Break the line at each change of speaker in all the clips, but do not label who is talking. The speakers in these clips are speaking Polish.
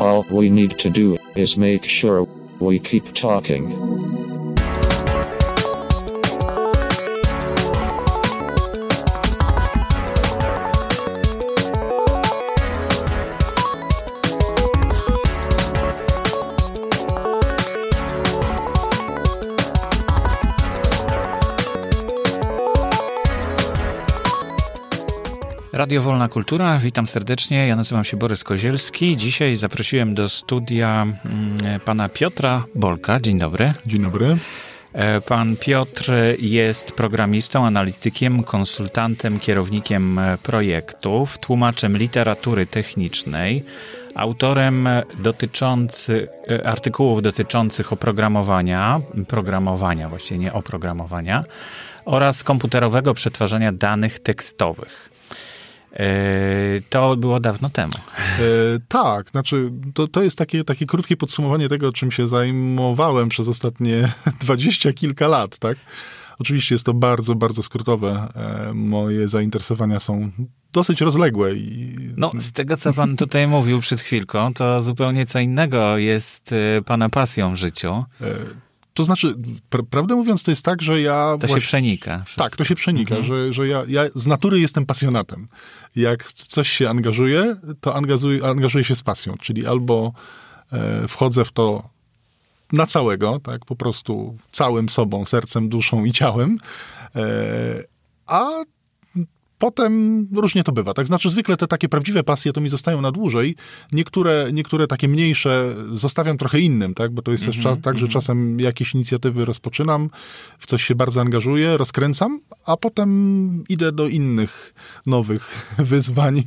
All we need to do is make sure we keep talking.
Radio Wolna Kultura, witam serdecznie. Ja nazywam się Borys Kozielski. Dzisiaj zaprosiłem do studia mm, pana Piotra Bolka. Dzień dobry.
Dzień dobry.
E, pan Piotr jest programistą, analitykiem, konsultantem, kierownikiem e, projektów, tłumaczem literatury technicznej, autorem dotyczący, e, artykułów dotyczących oprogramowania, programowania, właściwie nie oprogramowania, oraz komputerowego przetwarzania danych tekstowych. To było dawno temu.
E, tak, znaczy to, to jest takie, takie krótkie podsumowanie tego, czym się zajmowałem przez ostatnie dwadzieścia kilka lat, tak? Oczywiście jest to bardzo, bardzo skrótowe. E, moje zainteresowania są dosyć rozległe. I...
No, z tego, co pan tutaj mówił przed chwilką, to zupełnie co innego jest e, pana pasją w życiu.
E, to znaczy, pra prawdę mówiąc, to jest tak, że ja.
To właśnie... się przenika.
Wszystko. Tak, to się przenika, mhm. że, że ja, ja z natury jestem pasjonatem. Jak w coś się angażuję, to angażuję, angażuję się z pasją, czyli albo e, wchodzę w to na całego, tak, po prostu całym sobą, sercem, duszą i ciałem, e, a Potem różnie to bywa. Tak znaczy, zwykle te takie prawdziwe pasje to mi zostają na dłużej. Niektóre, niektóre takie mniejsze zostawiam trochę innym, tak? Bo to jest mm -hmm, też czas, tak, że mm -hmm. czasem jakieś inicjatywy rozpoczynam, w coś się bardzo angażuję, rozkręcam, a potem idę do innych nowych wyzwań,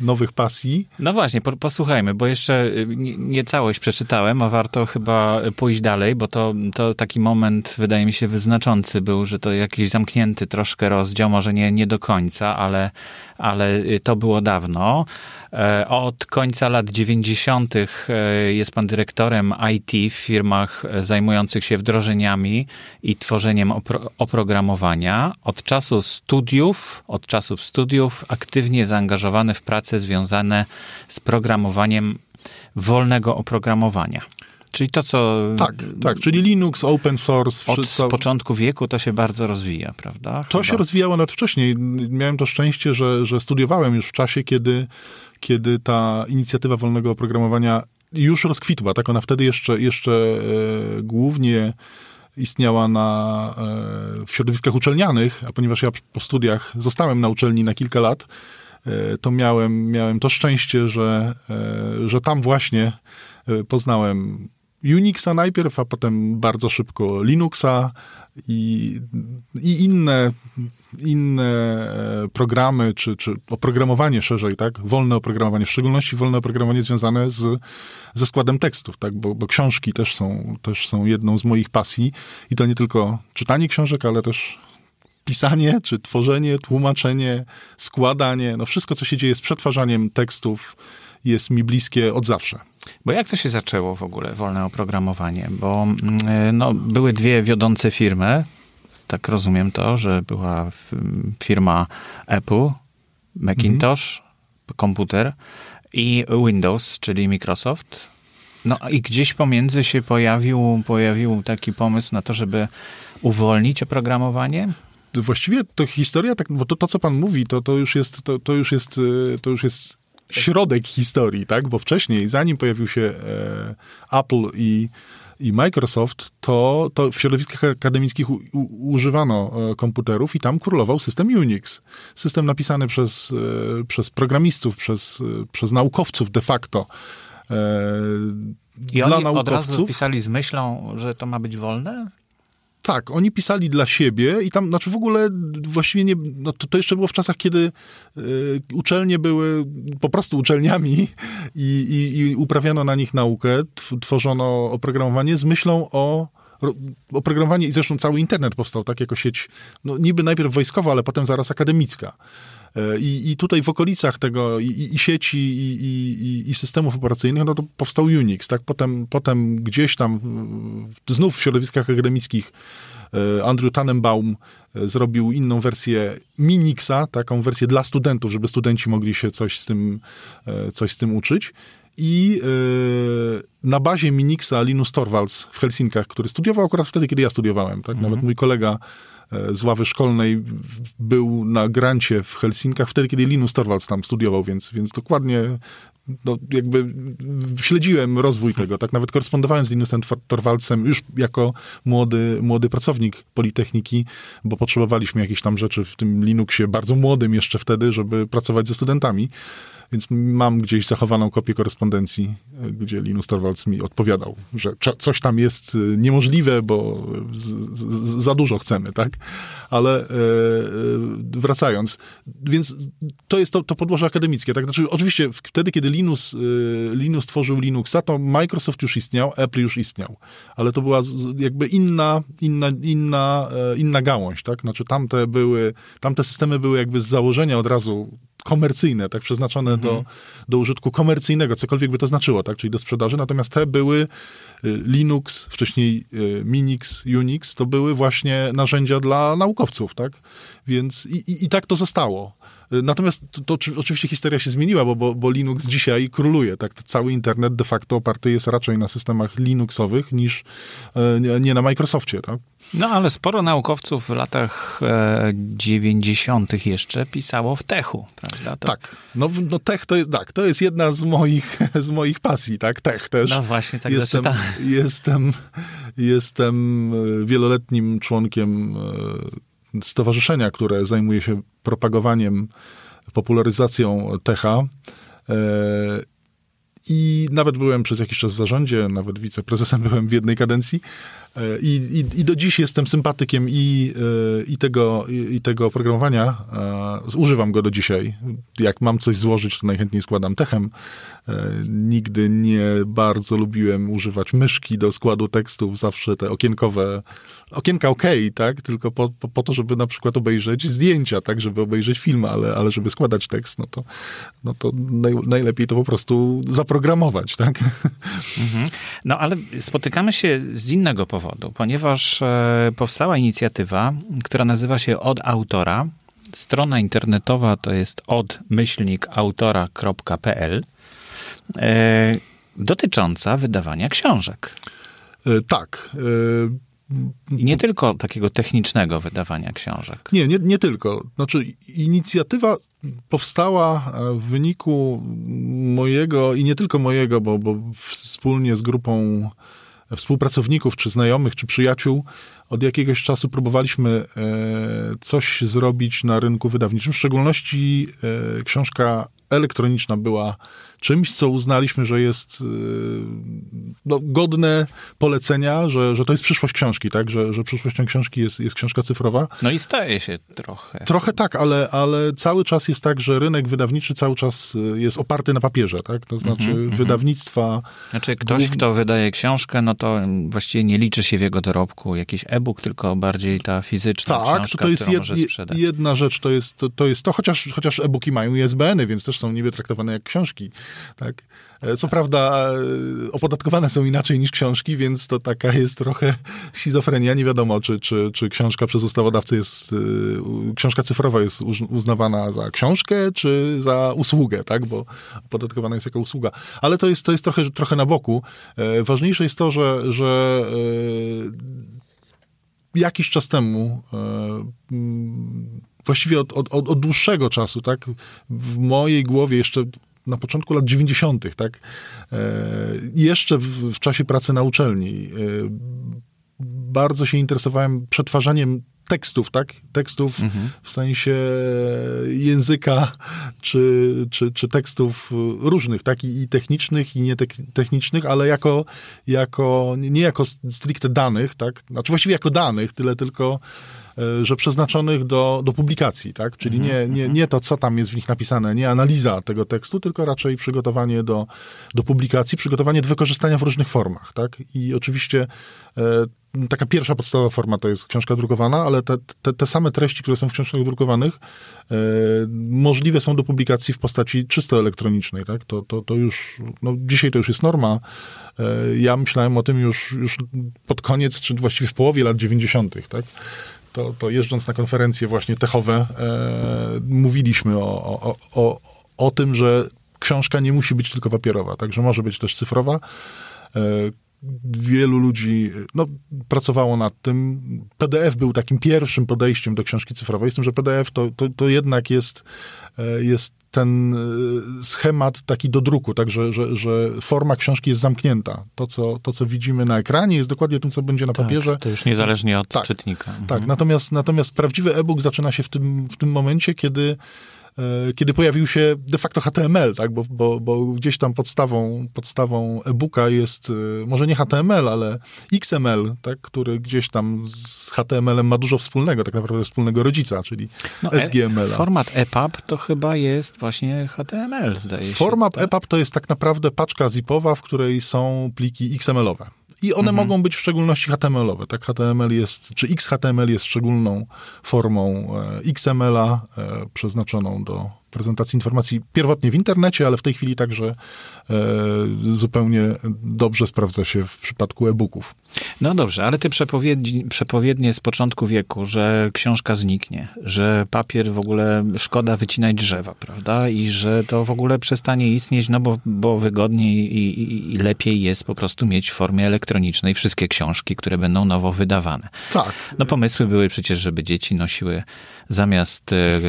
nowych pasji.
No właśnie, po, posłuchajmy, bo jeszcze y, nie, nie, całość przeczytałem, a warto chyba pójść dalej, bo to, to taki moment, wydaje mi się, wyznaczący był, że to jakiś zamknięty troszkę rozdział, może nie, nie do końca, ale, ale to było dawno. E, od końca lat 90. E, jest pan dyrektorem IT w firmach zajmujących się wdrożeniami i tworzeniem opro oprogramowania. Od czasu studiów, od czasów studiów aktywnie zaangażowany w prace związane z programowaniem wolnego oprogramowania. Czyli to, co.
Tak, tak, czyli Linux, open source.
Od początku wieku to się bardzo rozwija, prawda?
To Chyba. się rozwijało nawet wcześniej. Miałem to szczęście, że, że studiowałem już w czasie, kiedy, kiedy ta inicjatywa wolnego oprogramowania już rozkwitła. Tak, ona wtedy jeszcze, jeszcze e, głównie istniała na, e, w środowiskach uczelnianych, a ponieważ ja po studiach zostałem na uczelni na kilka lat, e, to miałem, miałem to szczęście, że, e, że tam właśnie e, poznałem Unixa najpierw, a potem bardzo szybko Linuxa i, i inne, inne e, programy, czy, czy oprogramowanie szerzej, tak? Wolne oprogramowanie, w szczególności wolne oprogramowanie związane z, ze składem tekstów, tak? Bo, bo książki też są, też są jedną z moich pasji i to nie tylko czytanie książek, ale też pisanie, czy tworzenie, tłumaczenie, składanie, no wszystko, co się dzieje z przetwarzaniem tekstów, jest mi bliskie od zawsze.
Bo jak to się zaczęło w ogóle, wolne oprogramowanie? Bo mm, no, były dwie wiodące firmy, tak rozumiem to, że była firma Apple, Macintosh, mhm. komputer i Windows, czyli Microsoft. No i gdzieś pomiędzy się pojawił, pojawił taki pomysł na to, żeby uwolnić oprogramowanie?
Właściwie to historia, tak, bo to, to co pan mówi, to, to, już jest, to, to, już jest, to już jest środek historii, tak? Bo wcześniej, zanim pojawił się e, Apple i, i Microsoft, to, to w środowiskach akademickich u, u, używano e, komputerów i tam królował system Unix. System napisany przez, e, przez programistów, przez, e, przez naukowców de facto.
E, I dla oni naukowców. od razu pisali z myślą, że to ma być wolne?
Tak, oni pisali dla siebie i tam, znaczy w ogóle właściwie nie, no to, to jeszcze było w czasach, kiedy y, uczelnie były po prostu uczelniami i, i, i uprawiano na nich naukę, tworzono oprogramowanie z myślą o oprogramowanie i zresztą cały internet powstał tak jako sieć, no niby najpierw wojskowa, ale potem zaraz akademicka. I, I tutaj w okolicach tego i, i sieci, i, i, systemów operacyjnych, no to powstał Unix, tak? Potem, potem gdzieś tam znów w środowiskach akademickich e, Andrew Tannenbaum e, zrobił inną wersję Minixa, taką wersję dla studentów, żeby studenci mogli się coś z tym, e, coś z tym uczyć. I na bazie Minixa Linus Torvalds w Helsinkach, który studiował akurat wtedy, kiedy ja studiowałem, tak? Nawet mój kolega z ławy szkolnej był na grancie w Helsinkach wtedy, kiedy Linus Torvalds tam studiował, więc, więc dokładnie no, jakby śledziłem rozwój tego, tak nawet korespondowałem z Linusem Torvaldsem już jako młody, młody pracownik Politechniki, bo potrzebowaliśmy jakieś tam rzeczy w tym Linuxie, bardzo młodym jeszcze wtedy, żeby pracować ze studentami. Więc mam gdzieś zachowaną kopię korespondencji, gdzie Linus Torvalds mi odpowiadał, że coś tam jest e, niemożliwe, bo za dużo chcemy, tak? Ale e, e, wracając, więc to jest to, to podłoże akademickie, tak? Znaczy, oczywiście wtedy, kiedy Linus, e, Linus tworzył Linuxa, to Microsoft już istniał, Apple już istniał, ale to była jakby inna, inna, inna, inna gałąź, tak? Znaczy, tamte były, tamte systemy były jakby z założenia od razu komercyjne, tak, przeznaczone mhm. do, do użytku komercyjnego, cokolwiek by to znaczyło, tak, czyli do sprzedaży, natomiast te były y, Linux, wcześniej y, Minix, Unix, to były właśnie narzędzia dla naukowców, tak, więc i, i, i tak to zostało. Y, natomiast to, to, oczywiście historia się zmieniła, bo, bo, bo, Linux dzisiaj króluje. Tak? Cały internet de facto oparty jest raczej na systemach Linuxowych niż nie, nie na Microsoftie. Tak?
No ale sporo naukowców w latach e, 90. jeszcze pisało w Techu, prawda?
To... Tak, no, no Tech to jest, tak, to jest jedna z moich, z moich pasji, tak, Tech też.
No właśnie, tak
jestem, jestem, jestem e, wieloletnim członkiem e, stowarzyszenia, które zajmuje się propagowaniem, popularyzacją Techa. E, I nawet byłem przez jakiś czas w zarządzie, nawet wiceprezesem byłem w jednej kadencji. E, I, i, I, do dziś jestem sympatykiem i, e, i, tego, i, tego oprogramowania. E, używam go do dzisiaj. Jak mam coś złożyć, to najchętniej składam techem. Nigdy nie bardzo lubiłem używać myszki do składu tekstów. Zawsze te okienkowe, okienka ok, tak? Tylko po, po, po, to, żeby na przykład obejrzeć zdjęcia, tak? Żeby obejrzeć film, ale, ale żeby składać tekst, no to, no to naj, najlepiej to po prostu zaprogramować, tak?
Mhm. No ale spotykamy się z innego powodu powodu, ponieważ e, powstała inicjatywa, która nazywa się Od Autora. Strona internetowa to jest odmyślnikautora.pl e, dotycząca wydawania książek.
E, tak.
I nie tylko takiego technicznego wydawania książek.
Nie, nie, nie tylko. Znaczy, inicjatywa powstała w wyniku mojego i nie tylko mojego, bo, bo wspólnie z grupą współpracowników, czy znajomych, czy przyjaciół, od jakiegoś czasu próbowaliśmy e, coś zrobić na rynku wydawniczym. W szczególności e, książka elektroniczna była czymś, co uznaliśmy, że jest y, no, godne polecenia, że, że to jest przyszłość książki, tak? Że, że przyszłością książki jest, jest książka cyfrowa.
No i staje się trochę.
Trochę tak, ale, ale cały czas jest tak, że rynek wydawniczy cały czas y, jest oparty na papierze, tak? To znaczy mm -hmm, wydawnictwa...
Znaczy ktoś, kto wydaje książkę, no to właściwie nie liczy się w jego dorobku jakiś e-book, tylko bardziej ta fizyczna tak, książka, to jest jed,
jedna rzecz, to jest to, to, jest to chociaż, chociaż e-booki mają ISBN-y, więc też są niby traktowane jak książki. Tak? E, co prawda e, opodatkowane są inaczej niż książki, więc to taka jest trochę schizofrenia. Nie wiadomo, czy, czy, czy książka przez ustawodawcę jest, e, książka cyfrowa jest uznawana za książkę, czy za usługę, tak? Bo opodatkowana jest jako usługa. Ale to jest, to jest trochę, trochę na boku. Ważniejsze jest to, że, że jakiś czas temu właściwie od, od, od, dłuższego czasu, tak, w mojej głowie jeszcze na początku lat 90., tak? E, jeszcze w, w, czasie pracy na uczelni e, bardzo się interesowałem przetwarzaniem tekstów, tak? Tekstów mhm. w sensie języka, czy, czy, czy tekstów różnych, tak? I, i technicznych, i nietechnicznych, ale jako, jako, nie jako stricte danych, tak? Znaczy właściwie jako danych, tyle tylko że przeznaczonych do, do publikacji, tak? Czyli nie, nie, mhm. nie to, co tam jest w nich napisane, nie analiza tego tekstu, tylko raczej przygotowanie do, do publikacji, przygotowanie do wykorzystania w różnych formach, tak? I oczywiście e, taka pierwsza podstawowa forma to jest książka drukowana, ale te, te, te same treści, które są w książkach drukowanych, e, możliwe są do publikacji w postaci czysto elektronicznej, tak? To, to, to już, no dzisiaj to już jest norma. E, ja myślałem o tym już, już pod koniec, czy właściwie w połowie lat 90., tak? To, to jeżdżąc na konferencje właśnie techowe, e, mówiliśmy o, o, o, o tym, że książka nie musi być tylko papierowa, także może być też cyfrowa. Wielu ludzi no, pracowało nad tym. PDF był takim pierwszym podejściem do książki cyfrowej, z tym, że PDF to, to, to jednak jest, e, jest ten e, schemat taki do druku, tak, że, że, że forma książki jest zamknięta. To co, to, co widzimy na ekranie, jest dokładnie tym, co będzie na
tak,
papierze.
To już niezależnie od tak, czytnika.
Tak, mhm. Natomiast, natomiast prawdziwy e-book zaczyna się w tym, w tym momencie, kiedy kiedy pojawił się de facto HTML, tak? bo, bo, bo gdzieś tam podstawą, podstawą e-booka jest e, może nie HTML, ale XML, tak? który gdzieś tam z HTML-em ma dużo wspólnego, tak naprawdę wspólnego rodzica, czyli no, SGML.
E format EPUB to chyba jest właśnie HTML, zdaje się.
Format tak? EPUB to jest tak naprawdę paczka zipowa, w której są pliki XML-owe. I one mhm. mogą być w szczególności HTML-owe. Tak, HTML jest, czy XHTML jest szczególną formą e, XML-a e, przeznaczoną do prezentacji informacji pierwotnie w internecie, ale w tej chwili także e, zupełnie dobrze sprawdza się w przypadku e-booków.
No dobrze, ale te przepowiedni, przepowiednie z początku wieku, że książka zniknie, że papier w ogóle szkoda wycinać drzewa, prawda? I że to w ogóle przestanie istnieć, no bo, bo wygodniej i, i, i lepiej jest po prostu mieć w formie elektronicznej wszystkie książki, które będą nowo wydawane.
Tak.
No pomysły były przecież, żeby dzieci nosiły zamiast e,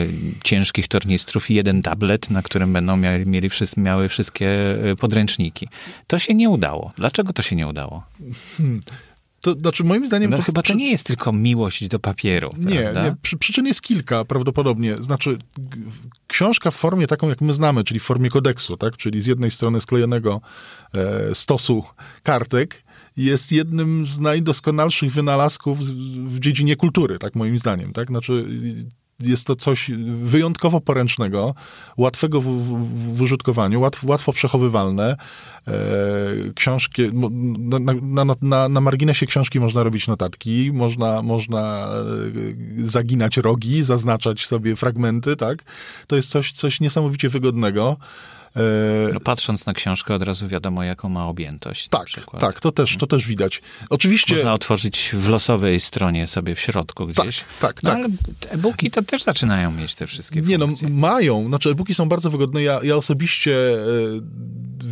ciężkich tornistrów jeden tablet, na którym będą miały, mieli miały wszystkie e, podręczniki. To się nie udało. Dlaczego to się nie udało?
Hmm. To znaczy, moim zdaniem.
No
to,
chyba to nie jest tylko miłość do papieru.
Nie, nie. Przy, przyczyn jest kilka prawdopodobnie. Znaczy, książka w formie taką, jak my znamy, czyli w formie kodeksu, tak? czyli z jednej strony sklejonego e, stosu kartek, jest jednym z najdoskonalszych wynalazków w dziedzinie kultury, tak moim zdaniem. Tak? Znaczy, jest to coś wyjątkowo poręcznego, łatwego w, w, w użytkowaniu, łatw, łatwo przechowywalne. E, książki, na, na, na, na, marginesie książki można robić notatki, można, można e, zaginać rogi, zaznaczać sobie fragmenty, tak? To jest coś, coś niesamowicie wygodnego.
E, no, patrząc na książkę od razu wiadomo, jaką ma objętość.
Tak, tak, to też, to też widać. Oczywiście...
Można otworzyć w losowej stronie sobie w środku gdzieś.
Tak, tak,
no,
tak.
ale e-booki to też zaczynają mieć te wszystkie
Nie no,
funkcje.
no, mają. Znaczy e-booki są bardzo wygodne. Ja, ja osobiście e,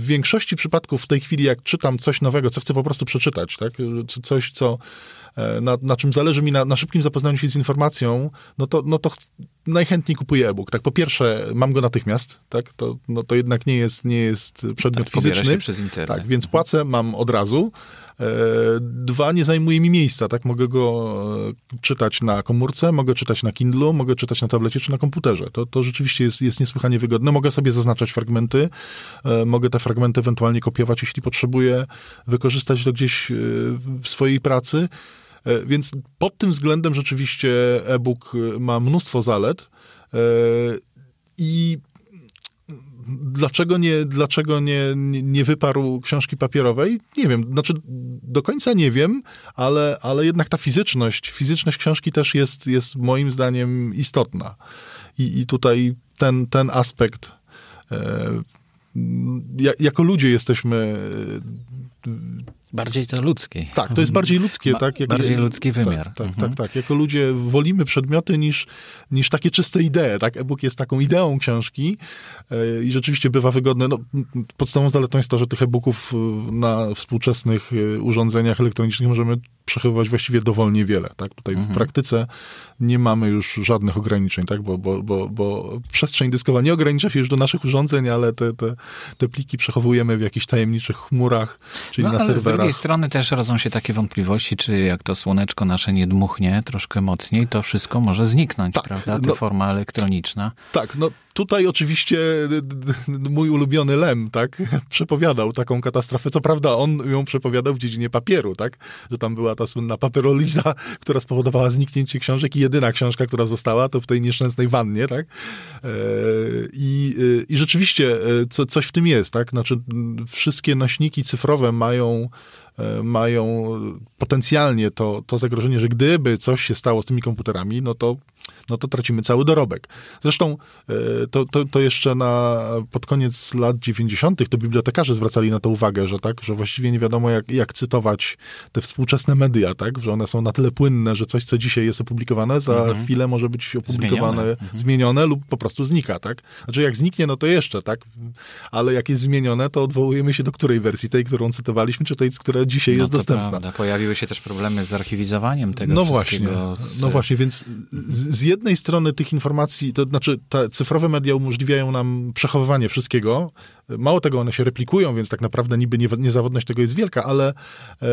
w większości przypadków w tej chwili, jak czytam coś nowego, co chcę po prostu przeczytać, tak? Coś, co E, na, na czym zależy mi na, na, szybkim zapoznaniu się z informacją, no to, no to najchętniej kupuję e-book. Tak, po pierwsze, mam go natychmiast, tak, to, no to jednak nie jest, nie jest przedmiot
tak,
fizyczny.
przez internet.
Tak, więc płacę, mam od razu. E, dwa, nie zajmuje mi miejsca, tak? Mogę go e, czytać na komórce, mogę czytać na Kindle, mogę czytać na tablecie czy na komputerze. To, to rzeczywiście jest, jest niesłychanie wygodne. Mogę sobie zaznaczać fragmenty, mogę te fragmenty ewentualnie kopiować, jeśli potrzebuję, wykorzystać to gdzieś w swojej pracy. E, więc pod tym względem rzeczywiście e-book e, ma mnóstwo zalet e, i dlaczego nie, dlaczego nie, nie wyparł książki papierowej? Nie wiem, znaczy do końca nie wiem, ale, ale jednak ta fizyczność, fizyczność książki też jest, jest moim zdaniem istotna. I, i tutaj ten, ten aspekt e, jako ludzie jesteśmy
Bardziej to ludzkie.
Tak, to jest bardziej ludzkie,
ba
tak?
Jak, bardziej ludzki
tak,
wymiar.
Tak, tak,
mhm.
tak, tak. Jako ludzie wolimy przedmioty niż, niż takie czyste idee, tak? E-book jest taką ideą książki e, i rzeczywiście bywa wygodny. No, podstawową zaletą jest to, że tych e-booków e, na współczesnych e, urządzeniach elektronicznych możemy przechowywać właściwie dowolnie wiele, tak? Tutaj mhm. w praktyce nie mamy już żadnych ograniczeń, tak? Bo, bo, bo, bo przestrzeń dyskowa nie ogranicza się już do naszych urządzeń, ale te, te, te pliki przechowujemy w jakichś tajemniczych chmurach, czyli
no,
na serwerach
drugiej strony też rodzą się takie wątpliwości, czy jak to słoneczko nasze nie dmuchnie troszkę mocniej, to wszystko może zniknąć,
tak,
prawda? Ta
no,
forma elektroniczna.
Tak, no tutaj oczywiście mój ulubiony Lem, tak, przepowiadał taką katastrofę. Co prawda on ją przepowiadał w dziedzinie papieru, tak, że tam była ta słynna paperoliza, która spowodowała zniknięcie książek i jedyna książka, która została, to w tej nieszczęsnej wannie, tak. E, I, i rzeczywiście e, co, coś w tym jest, tak, znaczy wszystkie nośniki cyfrowe mają E, mają potencjalnie to, to zagrożenie, że gdyby coś się stało z tymi komputerami, no to no to tracimy cały dorobek. Zresztą e, to, to, to jeszcze na, pod koniec lat 90. to bibliotekarze zwracali na to uwagę, że tak, że właściwie nie wiadomo jak, jak cytować te współczesne media, tak, że one są na tyle płynne, że coś, co dzisiaj jest opublikowane, za mhm. chwilę może być opublikowane, zmienione. Mhm. zmienione lub po prostu znika, tak. Znaczy jak zniknie, no to jeszcze, tak, ale jak jest zmienione, to odwołujemy się do której wersji, tej, którą cytowaliśmy, czy tej, która dzisiaj no jest dostępna. Prawda.
Pojawiły się też problemy z archiwizowaniem tego
no
wszystkiego.
Właśnie, z... No właśnie, więc z, z jednej strony tych informacji, to znaczy te cyfrowe media umożliwiają nam przechowywanie wszystkiego. Mało tego, one się replikują, więc tak naprawdę niby nie, niezawodność tego jest wielka, ale,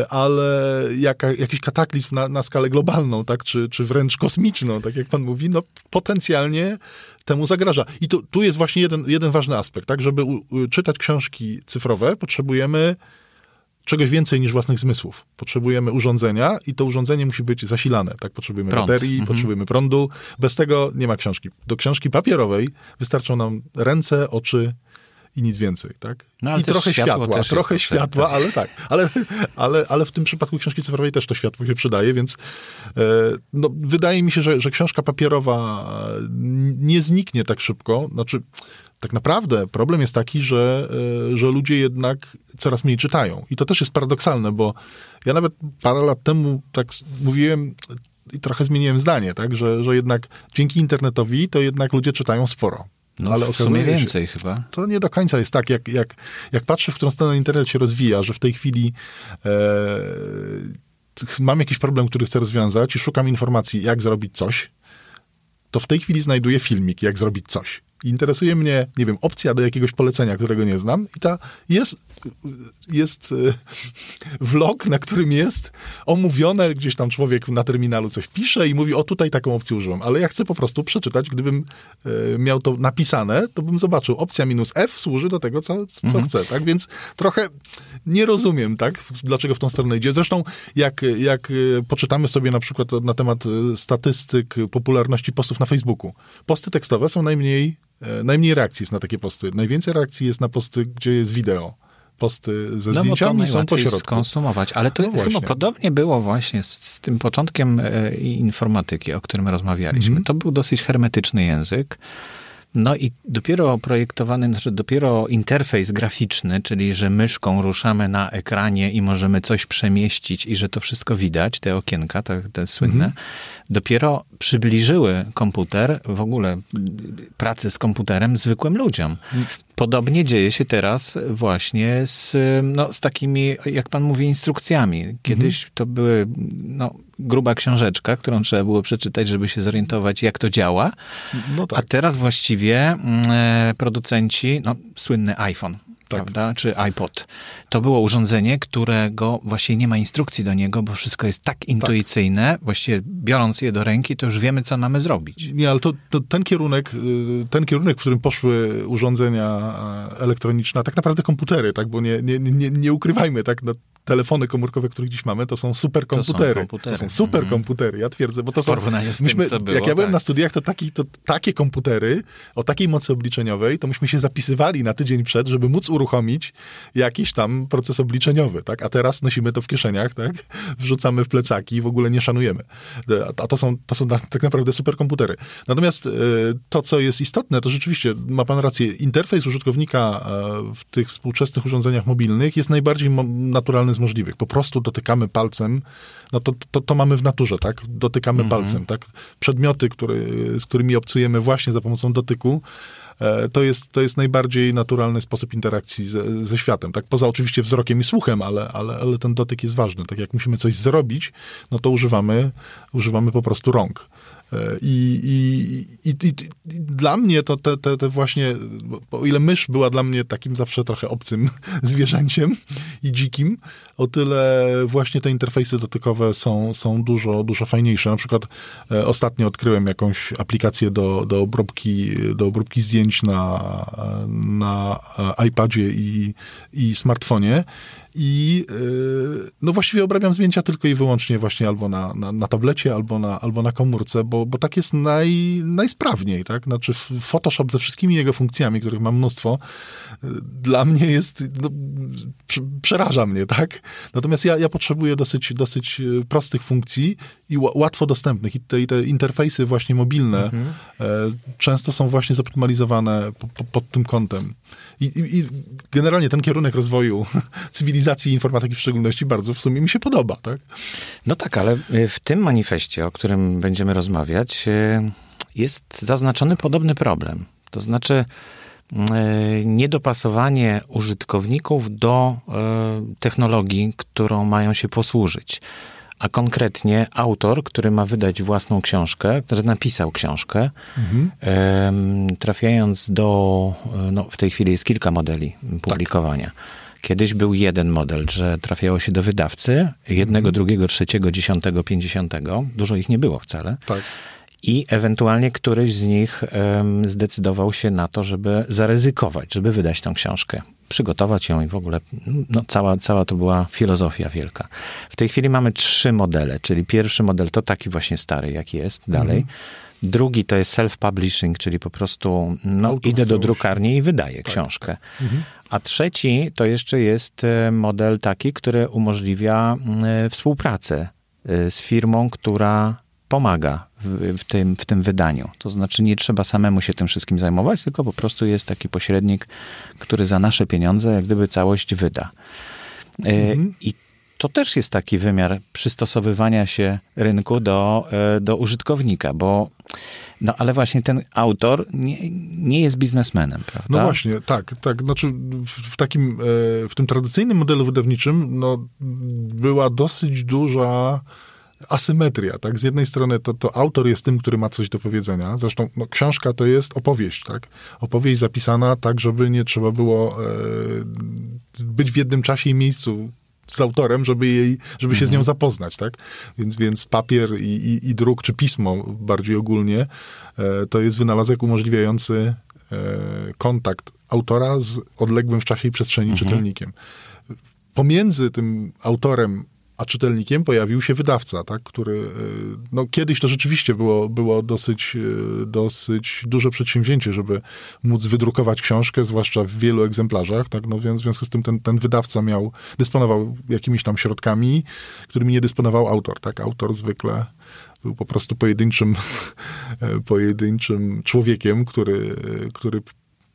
ale jaka, jakiś kataklizm na, na skalę globalną, tak, czy, czy wręcz kosmiczną, tak jak pan mówi, no potencjalnie temu zagraża. I tu, tu jest właśnie jeden, jeden ważny aspekt, tak, żeby u, czytać książki cyfrowe, potrzebujemy czegoś więcej niż własnych zmysłów. Potrzebujemy urządzenia i to urządzenie musi być zasilane. Tak, potrzebujemy Prąd. baterii, mhm. potrzebujemy prądu. Bez tego nie ma książki. Do książki papierowej wystarczą nam ręce, oczy i nic więcej, tak? No, I trochę światła, trochę światła, tak. ale tak. Ale, ale, ale w tym przypadku książki cyfrowej też to światło się przydaje, więc e, no, wydaje mi się, że, że książka papierowa nie zniknie tak szybko. Znaczy, tak naprawdę problem jest taki, że, e, że ludzie jednak coraz mniej czytają. I to też jest paradoksalne, bo ja nawet parę lat temu tak mówiłem i trochę zmieniłem zdanie, tak, że, że jednak dzięki internetowi to jednak ludzie czytają sporo.
No, ale w sumie więcej się, chyba.
To nie do końca jest tak, jak, jak, jak patrzę, w którą stronę internet się rozwija, że w tej chwili e, mam jakiś problem, który chcę rozwiązać i szukam informacji, jak zrobić coś, to w tej chwili znajduję filmik, jak zrobić coś interesuje mnie, nie wiem, opcja do jakiegoś polecenia, którego nie znam i ta jest, jest e, vlog, na którym jest omówione, gdzieś tam człowiek na terminalu coś pisze i mówi, o tutaj taką opcję użyłem, ale ja chcę po prostu przeczytać, gdybym e, miał to napisane, to bym zobaczył, opcja minus F służy do tego, co, co mhm. chcę, tak, więc trochę nie rozumiem, tak, dlaczego w tą stronę idzie. Zresztą, jak, jak e, poczytamy sobie na przykład na temat statystyk popularności postów na Facebooku, posty tekstowe są najmniej najmniej reakcji jest na takie posty. Najwięcej reakcji jest na posty, gdzie jest wideo. Posty ze no, zdjęciami są po środku.
skonsumować, ale to no chyba podobnie było właśnie z, z tym początkiem e, informatyki, o którym rozmawialiśmy. Mm -hmm. To był dosyć hermetyczny język. No i dopiero projektowany, znaczy dopiero interfejs graficzny, czyli że myszką ruszamy na ekranie i możemy coś przemieścić i że to wszystko widać, te okienka, te, te słynne, mm -hmm. dopiero przybliżyły komputer, w ogóle pracę z komputerem zwykłym ludziom. Podobnie dzieje się teraz właśnie z, no, z takimi, jak pan mówi, instrukcjami. Kiedyś mhm. to były no, gruba książeczka, którą trzeba było przeczytać, żeby się zorientować, jak to działa. No tak. A teraz właściwie mm, e, producenci, no, słynny iPhone, tak. prawda, czy iPod. To było urządzenie, którego właśnie nie ma instrukcji do niego, bo wszystko jest tak, intuicyjne, tak. właściwie biorąc je do ręki, to już wiemy, co mamy zrobić.
Nie, ale to, to, ten kierunek, y, ten kierunek, w którym poszły urządzenia elektroniczne, a tak naprawdę komputery, tak, bo nie, nie, nie, nie ukrywajmy, tak, no, telefony komórkowe, które dziś mamy, to są superkomputery. To są, komputery. to są superkomputery, ja twierdzę, bo to są...
Myśmy, tym, było,
jak ja byłem
tak.
na studiach, to, taki, to takie komputery o takiej mocy obliczeniowej, to myśmy się zapisywali na tydzień przed, żeby móc uruchomić jakiś tam proces obliczeniowy, tak? A teraz nosimy to w kieszeniach, tak? Wrzucamy w plecaki i w ogóle nie szanujemy. A to są, to są tak naprawdę superkomputery. Natomiast e, to, co jest istotne, to rzeczywiście, ma pan rację, interfejs użytkownika e, w tych współczesnych urządzeniach mobilnych jest najbardziej naturalny z możliwych. Po prostu dotykamy palcem, no to, to, to mamy w naturze, tak? Dotykamy mhm. palcem, tak? Przedmioty, który, z którymi obcujemy właśnie za pomocą dotyku, to jest, to jest najbardziej naturalny sposób interakcji ze, ze światem. Tak, poza oczywiście wzrokiem i słuchem, ale, ale, ale ten dotyk jest ważny. Tak jak musimy coś zrobić, no to używamy, używamy po prostu rąk. I, i, i, i, dla mnie to te, te, te właśnie, o ile mysz była dla mnie takim zawsze trochę obcym zwierzęciem i dzikim, o tyle właśnie te interfejsy dotykowe są, są dużo, dużo fajniejsze. Na przykład e, ostatnio odkryłem jakąś aplikację do, do, obróbki, do obróbki zdjęć na, na iPadzie i, i smartfonie i yy, no właściwie obrabiam zdjęcia tylko i wyłącznie właśnie albo na, na, na tablecie, albo na, albo na komórce, bo, bo tak jest naj, najsprawniej, tak? Znaczy Photoshop ze wszystkimi jego funkcjami, których mam mnóstwo, yy, dla mnie jest, no, przeraża mnie, tak? Natomiast ja, ja potrzebuję dosyć, dosyć y, prostych funkcji i łatwo dostępnych i te, i te interfejsy właśnie mobilne mhm. e, często są właśnie zoptymalizowane po, po, pod tym kątem. I, i, I, generalnie ten kierunek rozwoju cywilizacji i informatyki w szczególności bardzo w sumie mi się podoba, tak?
No tak, ale y, w tym manifestie, o którym będziemy rozmawiać, y, jest zaznaczony podobny problem. To znaczy y, niedopasowanie użytkowników do technologii, którą mają się posłużyć a konkretnie autor, który ma wydać własną książkę, który napisał książkę, mhm. trafiając do, no w tej chwili jest kilka modeli publikowania. Tak. Kiedyś był jeden model, że trafiało się do wydawcy, jednego, mhm. drugiego, trzeciego, dziesiątego, pięćdziesiątego. Dużo ich nie było wcale.
Tak.
I ewentualnie któryś z nich um, zdecydował się na to, żeby zaryzykować, żeby wydać tą książkę przygotować ją i w ogóle no, cała, cała to była filozofia wielka. W tej chwili mamy trzy modele, czyli pierwszy model to taki właśnie stary, jaki jest dalej. Mhm. Drugi to jest self-publishing, czyli po prostu no, idę do drukarni i wydaję tak, książkę. Mhm. A trzeci to jeszcze jest e, model taki, który umożliwia e, współpracę e, z firmą, która pomaga w, w, tym, w tym wydaniu. To znaczy nie trzeba samemu się tym wszystkim zajmować, tylko po prostu jest taki pośrednik, który za nasze pieniądze jak gdyby całość wyda. Mhm. I to też jest taki wymiar przystosowywania się rynku do, e, do użytkownika, bo no ale właśnie ten autor nie, nie jest biznesmenem, prawda?
No właśnie, tak, tak. Znaczy w takim, e, w tym tradycyjnym modelu wydawniczym no, była dosyć duża asymetria, tak? Z jednej strony to, to autor jest tym, który ma coś do powiedzenia. Zresztą no, książka to jest opowieść, tak? Opowieść zapisana tak, żeby nie trzeba było e, być w jednym czasie i miejscu z autorem, żeby, jej, żeby się z nią mhm. zapoznać, tak? Więc, więc papier i, i, i druk, czy pismo bardziej ogólnie, e, to jest wynalazek umożliwiający e, kontakt autora z odległym w czasie i przestrzeni mhm. czytelnikiem. Pomiędzy tym autorem a czytelnikiem pojawił się wydawca, tak, który, e, no kiedyś to rzeczywiście było, było dosyć, e, dosyć duże przedsięwzięcie, żeby móc wydrukować książkę, zwłaszcza w wielu egzemplarzach, tak, no więc w związku z tym ten, ten wydawca miał, dysponował jakimiś tam środkami, którymi nie dysponował autor, tak, autor zwykle był po prostu pojedynczym, e, pojedynczym człowiekiem, który, który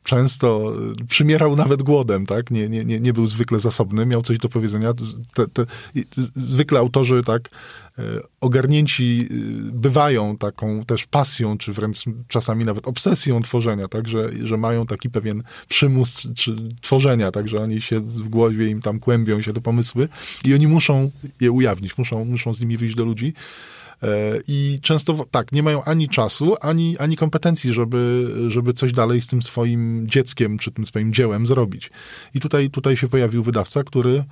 często przymierał nawet głodem, tak? Nie, nie, nie, nie był zwykle zasobny, miał coś do powiedzenia. Te, te, zwykle autorzy, tak, e, ogarnięci e, bywają taką też pasją, czy wręcz czasami nawet obsesją tworzenia, tak, że, że mają taki pewien przymus czy tworzenia, tak, że oni się w głowie im tam kłębią się te pomysły i oni muszą je ujawnić, muszą, muszą z nimi wyjść do ludzi. E, I często tak, nie mają ani czasu, ani, ani kompetencji, żeby, żeby coś dalej z tym swoim dzieckiem, czy tym swoim dziełem zrobić. I tutaj, tutaj się pojawił wydawca, który,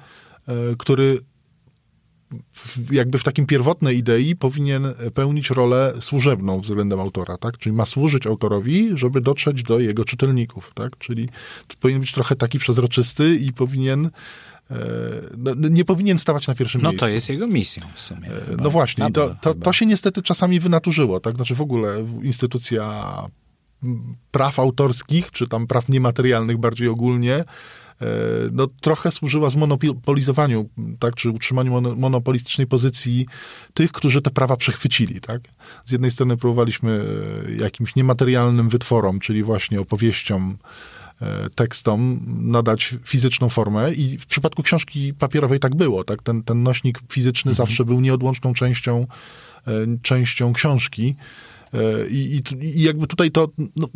e, który jakby w takim pierwotnej idei powinien pełnić rolę służebną względem autora, tak? Czyli ma służyć autorowi, żeby dotrzeć do jego czytelników, tak? Czyli powinien być trochę taki przezroczysty i powinien no, no, nie powinien stawać na pierwszym
no,
miejscu.
No to jest jego misją w sumie. E,
chyba. No właśnie, to, to, to, się niestety czasami wynaturzyło, tak? Znaczy w ogóle instytucja praw autorskich, czy tam praw niematerialnych bardziej ogólnie, e, no, trochę służyła zmonopolizowaniu, tak, czy utrzymaniu monopolistycznej pozycji tych, którzy te prawa przechwycili, tak. Z jednej strony próbowaliśmy jakimś niematerialnym wytworom, czyli właśnie opowieściom, E, tekstom nadać fizyczną formę i w przypadku książki papierowej tak było, tak? Ten, ten nośnik fizyczny mhm. zawsze był nieodłączną częścią, e, częścią książki e, i, i, i jakby tutaj to no,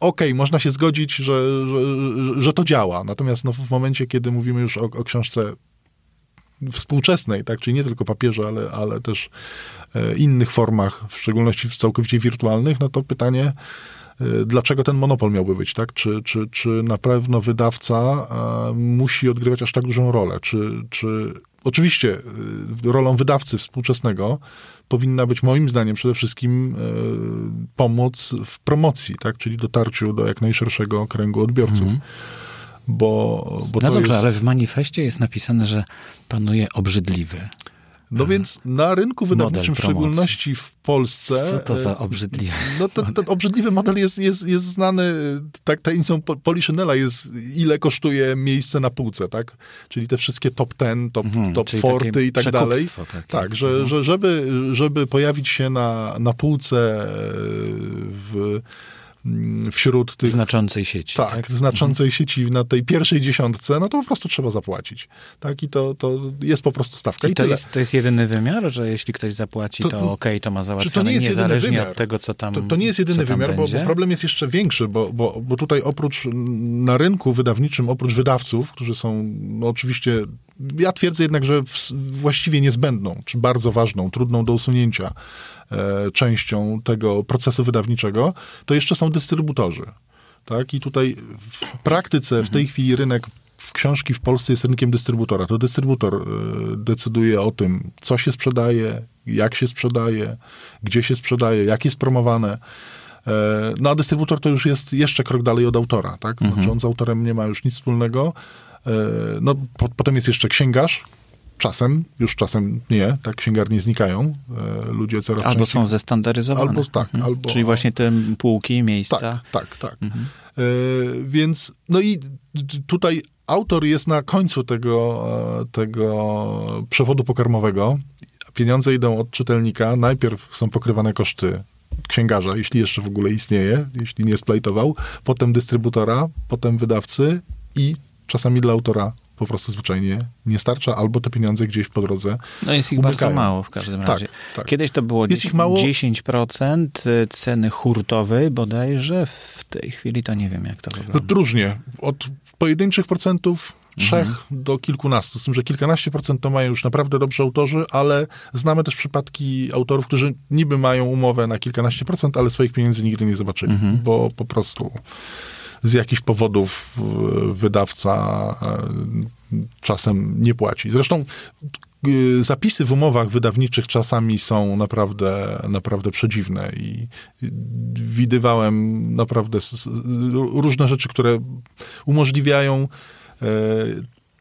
okej, okay, można się zgodzić, że, że, że to działa, natomiast no, w momencie, kiedy mówimy już o, o książce współczesnej, tak, czyli nie tylko papierze, ale, ale też innych formach, w szczególności w całkowicie wirtualnych, no to pytanie, dlaczego ten monopol miałby być, tak? Czy, czy, czy na pewno wydawca e, musi odgrywać aż tak dużą rolę? Czy, czy oczywiście y, rolą wydawcy współczesnego powinna być moim zdaniem przede wszystkim e, pomoc w promocji, tak? Czyli dotarciu do jak najszerszego kręgu odbiorców. Mhm. bo, bo
No dobrze,
jest...
ale w manifestie jest napisane, że panuje obrzydliwy.
No więc na rynku wydawniczym, w szczególności w Polsce...
Co to za
e,
obrzydliwy?
No ten, ten obrzydliwy model jest, jest, jest znany, tak tajemnicą Po- Poliszynela jest, ile kosztuje miejsce na półce, tak? Czyli te wszystkie top ten, top,
Mhm,
top forty i tak dalej.
takie.
Tak, że,
Mhm.
że żeby, żeby pojawić się na, na półce e, w, wśród tych
Znaczącej sieci.
tak,
Tak,
znaczącej sieci na tej pierwszej dziesiątce, no to po prostu trzeba zapłacić. Tak, i to, to jest po prostu stawka i,
I to
tyle.
jest, to jest jedyny wymiar, że jeśli ktoś zapłaci,
To-
to, okej, to ma załatwione,
to nie jest jedyny
niezależnie
wymiar?
od tego, co tam
To, to nie jest jedyny wymiar, bo, bo problem jest jeszcze większy, bo, bo, bo tutaj oprócz na rynku wydawniczym, oprócz wydawców, którzy są no oczywiście, ja twierdzę jednak, że właściwie niezbędną, czy bardzo ważną, trudną do usunięcia e, częścią tego procesu wydawniczego, to jeszcze są dystrybutorzy. Tak? I tutaj w praktyce w tej chwili rynek w książki w Polsce jest rynkiem dystrybutora. To dystrybutor e, decyduje o tym, co się sprzedaje, jak się sprzedaje, gdzie się sprzedaje, jak jest promowane. E, No a dystrybutor to już jest jeszcze krok dalej od autora, tak? Znaczy on z autorem nie ma już nic wspólnego. E, No po, potem jest jeszcze księgarz, czasem, już czasem nie, tak księgarnie znikają, e, ludzie coraz
Albo
częściej...
są zestandaryzowane.
Albo tak,
Mhm.
albo-
Czyli właśnie te półki, miejsca.
Tak, tak, tak. E, więc, no i tutaj autor jest na końcu tego, tego przewodu pokarmowego. Pieniądze idą od czytelnika. Najpierw są pokrywane koszty księgarza, jeśli jeszcze w ogóle istnieje, jeśli nie splajtował, potem dystrybutora, potem wydawcy i czasami dla autora po prostu zwyczajnie nie starcza, albo te pieniądze gdzieś po drodze
No jest ich
Umykają.
bardzo mało w każdym
Tak,
razie.
tak.
Kiedyś to było
Jest ich mało?
10% ceny hurtowej bodajże, w tej chwili to nie wiem jak to
No,
wygląda.
różnie. Od pojedynczych procentów, trzech do kilkunastu. Z tym, że kilkanaście procent to mają już naprawdę dobrzy autorzy, ale znamy też przypadki autorów, którzy niby mają umowę na kilkanaście procent, ale swoich pieniędzy nigdy nie zobaczyli, bo po prostu z jakichś powodów e, wydawca e, czasem nie płaci. Zresztą y, zapisy w umowach wydawniczych czasami są naprawdę, naprawdę przedziwne i widywałem naprawdę różne rzeczy, które umożliwiają e,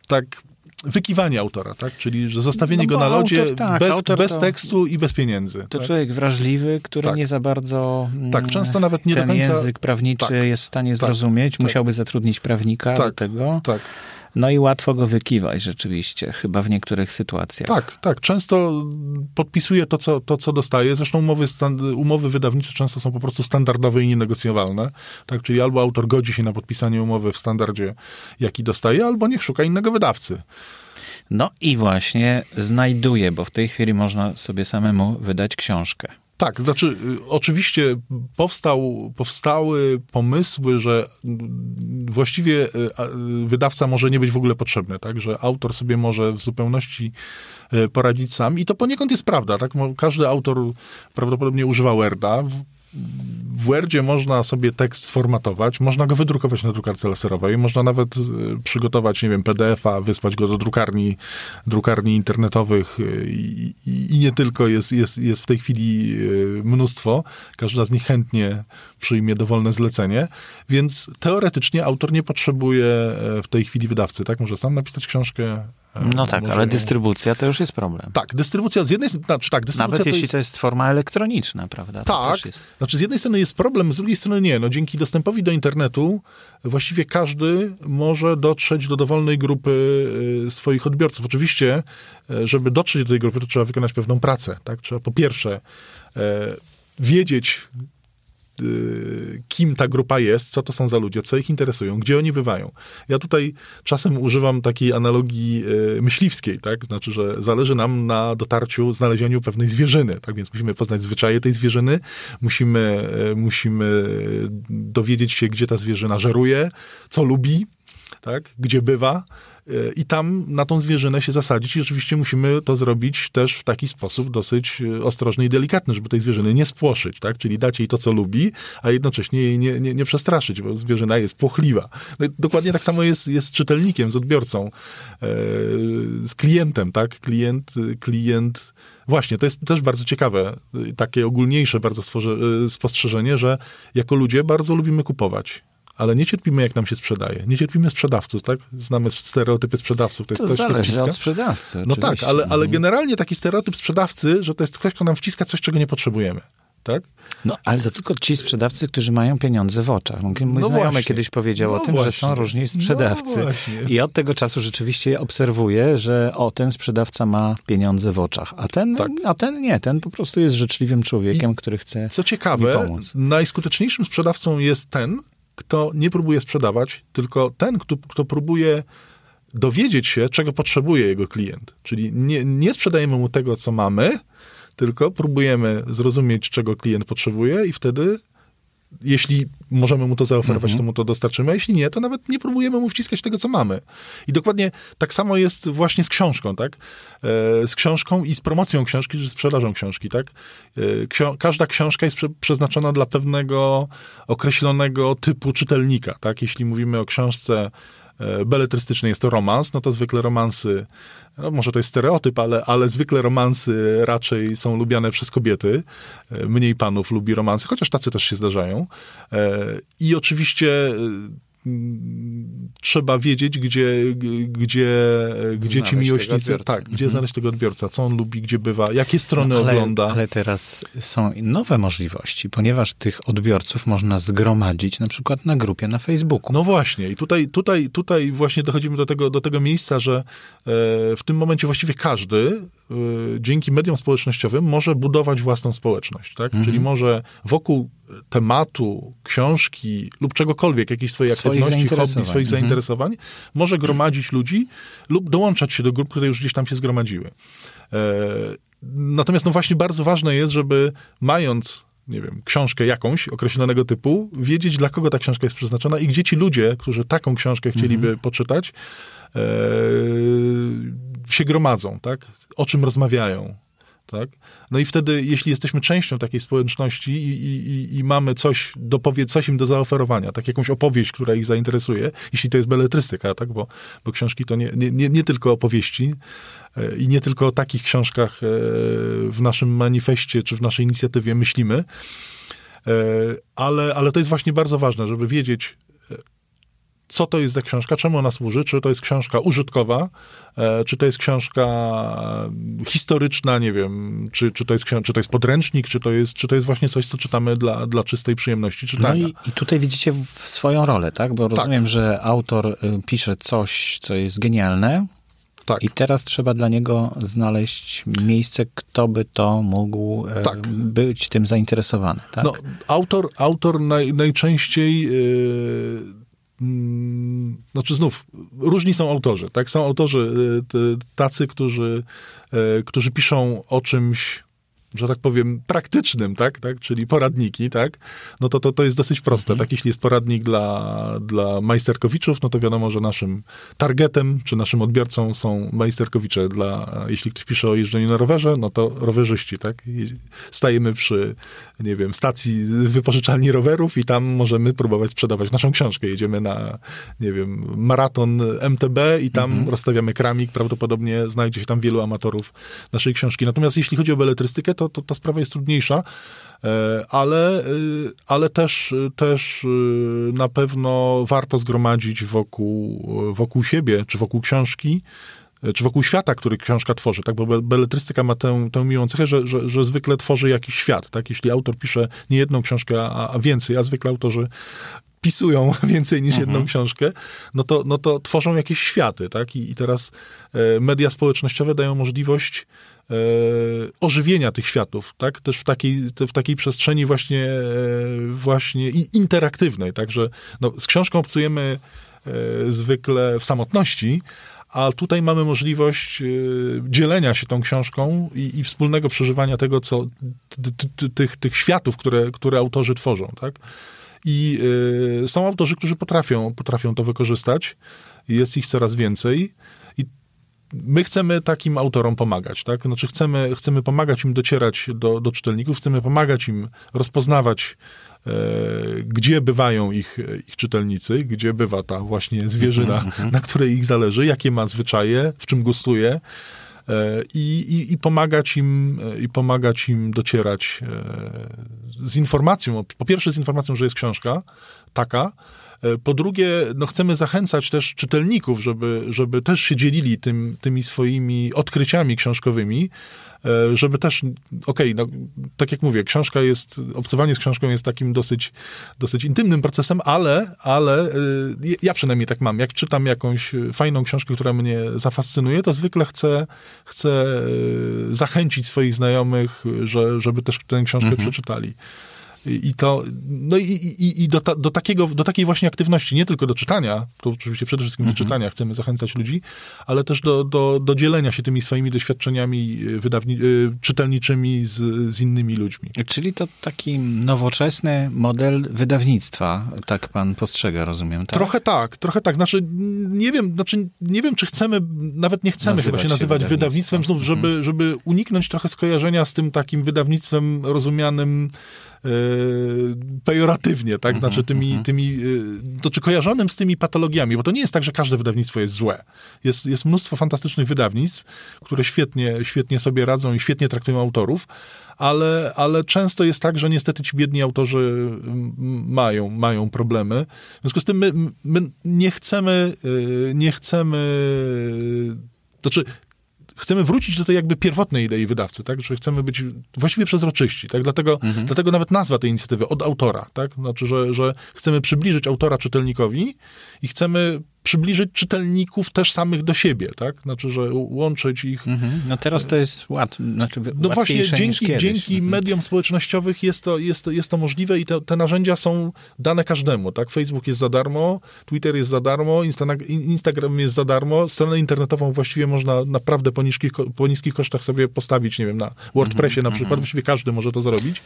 tak wykiwanie autora, tak? Czyli że zostawienie
No
go na lodzie
autor, tak,
bez, bez
to-
tekstu i bez pieniędzy.
To
tak?
człowiek wrażliwy, który
Tak.
nie za bardzo mm,
Tak, często nawet nie do
ten
końca-
język prawniczy
Tak,
jest w stanie
tak,
zrozumieć.
tak.
Musiałby zatrudnić prawnika do tego.
Tak.
No i łatwo go wykiwać rzeczywiście, chyba w niektórych sytuacjach.
Tak, tak. Często podpisuje to, co, to, co dostaje. Zresztą umowy, umowy wydawnicze często są po prostu standardowe i nienegocjowalne. Tak, czyli albo autor godzi się na podpisanie umowy w standardzie, jaki dostaje, albo niech szuka innego wydawcy.
No i właśnie znajduje, bo w tej chwili można sobie samemu wydać książkę.
Tak, znaczy y, oczywiście powstał, powstały pomysły, że właściwie y, y, wydawca może nie być w ogóle potrzebny, tak, że autor sobie może w zupełności poradzić sam. I to poniekąd jest prawda, tak, każdy autor prawdopodobnie używa Worda, w, Wordzie można sobie tekst sformatować, można go wydrukować na drukarce laserowej, można nawet y, przygotować, nie wiem, PDF-a, wysłać go do drukarni, drukarni internetowych y, i, i, nie tylko, jest, jest, jest w tej chwili y, mnóstwo. Każda z nich chętnie przyjmie dowolne zlecenie, więc teoretycznie autor nie potrzebuje e, w tej chwili wydawcy, tak? Może sam napisać książkę. E,
No tak, ale dystrybucja to już jest problem.
Tak, dystrybucja z jednej strony, znaczy tak, dystrybucja
Nawet
to
jeśli
jest...
to jest forma elektroniczna, prawda? To
Tak, znaczy z jednej strony jest problem, z drugiej strony nie. No, dzięki dostępowi do internetu właściwie każdy może dotrzeć do dowolnej grupy y, swoich odbiorców. Oczywiście, y, żeby dotrzeć do tej grupy, to trzeba wykonać pewną pracę. Tak? Trzeba po pierwsze e, wiedzieć, kim ta grupa jest, co to są za ludzie, co ich interesują, gdzie oni bywają. Ja tutaj czasem używam takiej analogii y, myśliwskiej, tak? Znaczy, że zależy nam na dotarciu, znalezieniu pewnej zwierzyny, tak? Więc musimy poznać zwyczaje tej zwierzyny, musimy, y, musimy dowiedzieć się, gdzie ta zwierzyna żeruje, co lubi, tak? Gdzie bywa. y, I tam na tą zwierzynę się zasadzić i oczywiście musimy to zrobić też w taki sposób dosyć y, ostrożny i delikatny, żeby tej zwierzyny nie spłoszyć, tak? Czyli dać jej to, co lubi, a jednocześnie jej nie, nie, nie przestraszyć, bo zwierzyna jest płochliwa. No, dokładnie tak samo jest, jest z czytelnikiem, z odbiorcą, e, z klientem, tak? Klient, klient... Właśnie, to jest też bardzo ciekawe, takie ogólniejsze bardzo spostrzeżenie, że jako ludzie bardzo lubimy kupować ale nie cierpimy, jak nam się sprzedaje. Nie cierpimy sprzedawców, tak? Znamy stereotypy sprzedawców.
To,
jest
to
ktoś, kto
zależy
wciska.
od sprzedawcy.
No tak,
oczywiście.
ale, ale
Mhm.
generalnie taki stereotyp sprzedawcy, że to jest ktoś, kto nam wciska coś, czego nie potrzebujemy. Tak?
No, ale to tylko ci sprzedawcy, którzy mają pieniądze w oczach. Mój
No
znajomy
właśnie.
kiedyś powiedział
No
o tym, że
właśnie.
są różni sprzedawcy.
No.
I od tego czasu rzeczywiście obserwuję, że o, ten sprzedawca ma pieniądze w oczach, a ten,
Tak.
a ten nie, ten po prostu jest życzliwym człowiekiem, który chce
Co ciekawe, najskuteczniejszym sprzedawcą jest ten, kto nie próbuje sprzedawać, tylko ten, kto, kto próbuje dowiedzieć się, czego potrzebuje jego klient. Czyli nie, nie sprzedajemy mu tego, co mamy, tylko próbujemy zrozumieć, czego klient potrzebuje i wtedy, jeśli możemy mu to zaoferować, to mu to dostarczymy, a jeśli nie, to nawet nie próbujemy mu wciskać tego, co mamy. I dokładnie tak samo jest właśnie z książką, tak? E, z książką i z promocją książki, czy z sprzedażą książki, tak? E, ksio- każda książka jest prze- przeznaczona dla pewnego określonego typu czytelnika, tak? Jeśli mówimy o książce e, beletrystycznej, jest to romans, no to zwykle romansy, no może to jest stereotyp, ale, ale zwykle romansy raczej są lubiane przez kobiety. E, Mniej panów lubi romansy, chociaż tacy też się zdarzają. E, I oczywiście trzeba wiedzieć, gdzie, gdzie, gdzie ci
Znaleźć
miłośnicy, tak, gdzie znaleźć tego odbiorca, co on lubi, gdzie bywa, jakie strony
No, ale,
ogląda.
Ale teraz są nowe możliwości, ponieważ tych odbiorców można zgromadzić na przykład na grupie na Facebooku.
No właśnie, i tutaj, tutaj, tutaj właśnie dochodzimy do tego, do tego miejsca, że e, w tym momencie właściwie każdy e, dzięki mediom społecznościowym może budować własną społeczność, tak?
Mhm.
Czyli może wokół tematu, książki lub czegokolwiek, jakiejś swojej
Swoich
aktywności, hobby,
zainteresowań.
swoich
Mhm.
zainteresowań, może gromadzić ludzi lub dołączać się do grup, które już gdzieś tam się zgromadziły. E, natomiast no właśnie bardzo ważne jest, żeby mając nie wiem, książkę jakąś określonego typu, wiedzieć, dla kogo ta książka jest przeznaczona i gdzie ci ludzie, którzy taką książkę chcieliby poczytać, e, się gromadzą, tak? O czym rozmawiają, tak? No i wtedy, jeśli jesteśmy częścią takiej społeczności i, i, i- mamy coś, do powie, coś im do zaoferowania, tak jakąś opowieść, która ich zainteresuje, jeśli to jest beletrystyka, tak? Bo, bo książki to nie, nie, nie, nie tylko opowieści e, i nie tylko o takich książkach e, w naszym manifestie czy w naszej inicjatywie myślimy, e, ale, ale to jest właśnie bardzo ważne, żeby wiedzieć, co to jest za książka, czemu ona służy, czy to jest książka użytkowa, e, czy to jest książka historyczna, nie wiem, czy, czy, to, jest, czy to jest podręcznik, czy to jest, czy to jest właśnie coś, co czytamy dla, dla czystej przyjemności
No
czytania.
i, i tutaj widzicie swoją rolę, tak? Bo rozumiem, że autor y, pisze coś, co jest genialne
tak.
i teraz trzeba dla niego znaleźć miejsce, kto by to mógł e,
Tak.
być tym zainteresowany, tak?
No, autor, autor naj, najczęściej. Yy, znaczy znów, różni są autorzy, tak? Są autorzy t- tacy, którzy, yy, którzy piszą o czymś, że tak powiem, praktycznym, tak? tak? Czyli poradniki, tak? No to, to, to jest dosyć proste, tak? Jeśli jest poradnik dla, dla majsterkowiczów, no to wiadomo, że naszym targetem, czy naszym odbiorcą są majsterkowicze. Dla, jeśli ktoś pisze o jeżdżeniu na rowerze, no to rowerzyści, tak? I stajemy przy, nie wiem, stacji wypożyczalni rowerów i tam możemy próbować sprzedawać naszą książkę. Jedziemy na, nie wiem, maraton MTB i tam rozstawiamy kramik. Prawdopodobnie znajdzie się tam wielu amatorów naszej książki. Natomiast jeśli chodzi o beletrystykę, to, to ta sprawa jest trudniejsza, e, ale, e, ale też, też e, na pewno warto zgromadzić wokół, wokół siebie, czy wokół książki, czy wokół świata, który książka tworzy, tak? Bo be- beletrystyka ma tę, tę miłą cechę, że, że, że zwykle tworzy jakiś świat, tak? Jeśli autor pisze nie jedną książkę, a, a więcej, a zwykle autorzy pisują więcej niż jedną książkę, no to, no to tworzą jakieś światy, tak? I, i teraz media społecznościowe dają możliwość e, ożywienia tych światów, tak? Też w takiej, w takiej przestrzeni właśnie, e, właśnie interaktywnej, tak? Że no, z książką obcujemy e, zwykle w samotności, a tutaj mamy możliwość e, dzielenia się tą książką i, i wspólnego przeżywania tego, co tych, tych światów, które, które autorzy tworzą, tak? I y, są autorzy, którzy potrafią, potrafią to wykorzystać. Jest ich coraz więcej. My chcemy takim autorom pomagać, tak? Znaczy chcemy, chcemy pomagać im docierać do, do czytelników, chcemy pomagać im rozpoznawać, e, gdzie bywają ich, ich czytelnicy, gdzie bywa ta właśnie zwierzyna, na której ich zależy, jakie ma zwyczaje, w czym gustuje. e, I, i, pomagać im, e, I pomagać im docierać e, z informacją, po pierwsze z informacją, że jest książka taka, E, po drugie, no chcemy zachęcać też czytelników, żeby, żeby też się dzielili tym, tymi swoimi odkryciami książkowymi, e, żeby też, okej, okay, no, tak jak mówię, książka jest, obcowanie z książką jest takim dosyć, dosyć intymnym procesem, ale, ale e, ja przynajmniej tak mam. Jak czytam jakąś fajną książkę, która mnie zafascynuje, to zwykle chcę, chcę zachęcić swoich znajomych, że, żeby też tę książkę mhm. przeczytali. I to, no i, i, i do, ta, do, takiego, do takiej właśnie aktywności, nie tylko do czytania, to oczywiście przede wszystkim mhm. do czytania chcemy zachęcać ludzi, ale też do, do, do dzielenia się tymi swoimi doświadczeniami y, wydawni, y, czytelniczymi z, z innymi ludźmi.
Czyli to taki nowoczesny model wydawnictwa, tak pan postrzega, rozumiem, tak?
Trochę tak, trochę tak. Znaczy, nie wiem, znaczy, nie wiem, czy chcemy, nawet nie chcemy nazywać chyba się nazywać się wydawnictwem, znów, żeby, mhm. żeby uniknąć trochę skojarzenia z tym takim wydawnictwem rozumianym E, pejoratywnie, tak? Znaczy mhm, tymi, mhm. tymi, e, to czy kojarzonym z tymi patologiami, bo to nie jest tak, że każde wydawnictwo jest złe. Jest, jest mnóstwo fantastycznych wydawnictw, które świetnie, świetnie sobie radzą i świetnie traktują autorów, ale, ale często jest tak, że niestety ci biedni autorzy mają, mają problemy. W związku z tym my, my nie chcemy, e, nie chcemy, znaczy chcemy wrócić do tej jakby pierwotnej idei wydawcy, tak? Że chcemy być właściwie przezroczyści, tak? Dlatego, mhm. dlatego nawet nazwa tej inicjatywy od autora, tak? Znaczy, że, że chcemy przybliżyć autora czytelnikowi i chcemy przybliżyć czytelników też samych do siebie, tak? Znaczy, że łączyć ich... Mhm.
No teraz to jest łat, znaczy
No właśnie, dzięki, dzięki mhm. mediom społecznościowych jest to, jest to, jest to możliwe i te, te narzędzia są dane każdemu, tak? Facebook jest za darmo, Twitter jest za darmo, Instagram jest za darmo, stronę internetową właściwie można naprawdę po niskich, po niskich kosztach sobie postawić, nie wiem, na WordPressie na mhm, przykład, mhm. właściwie każdy może to zrobić,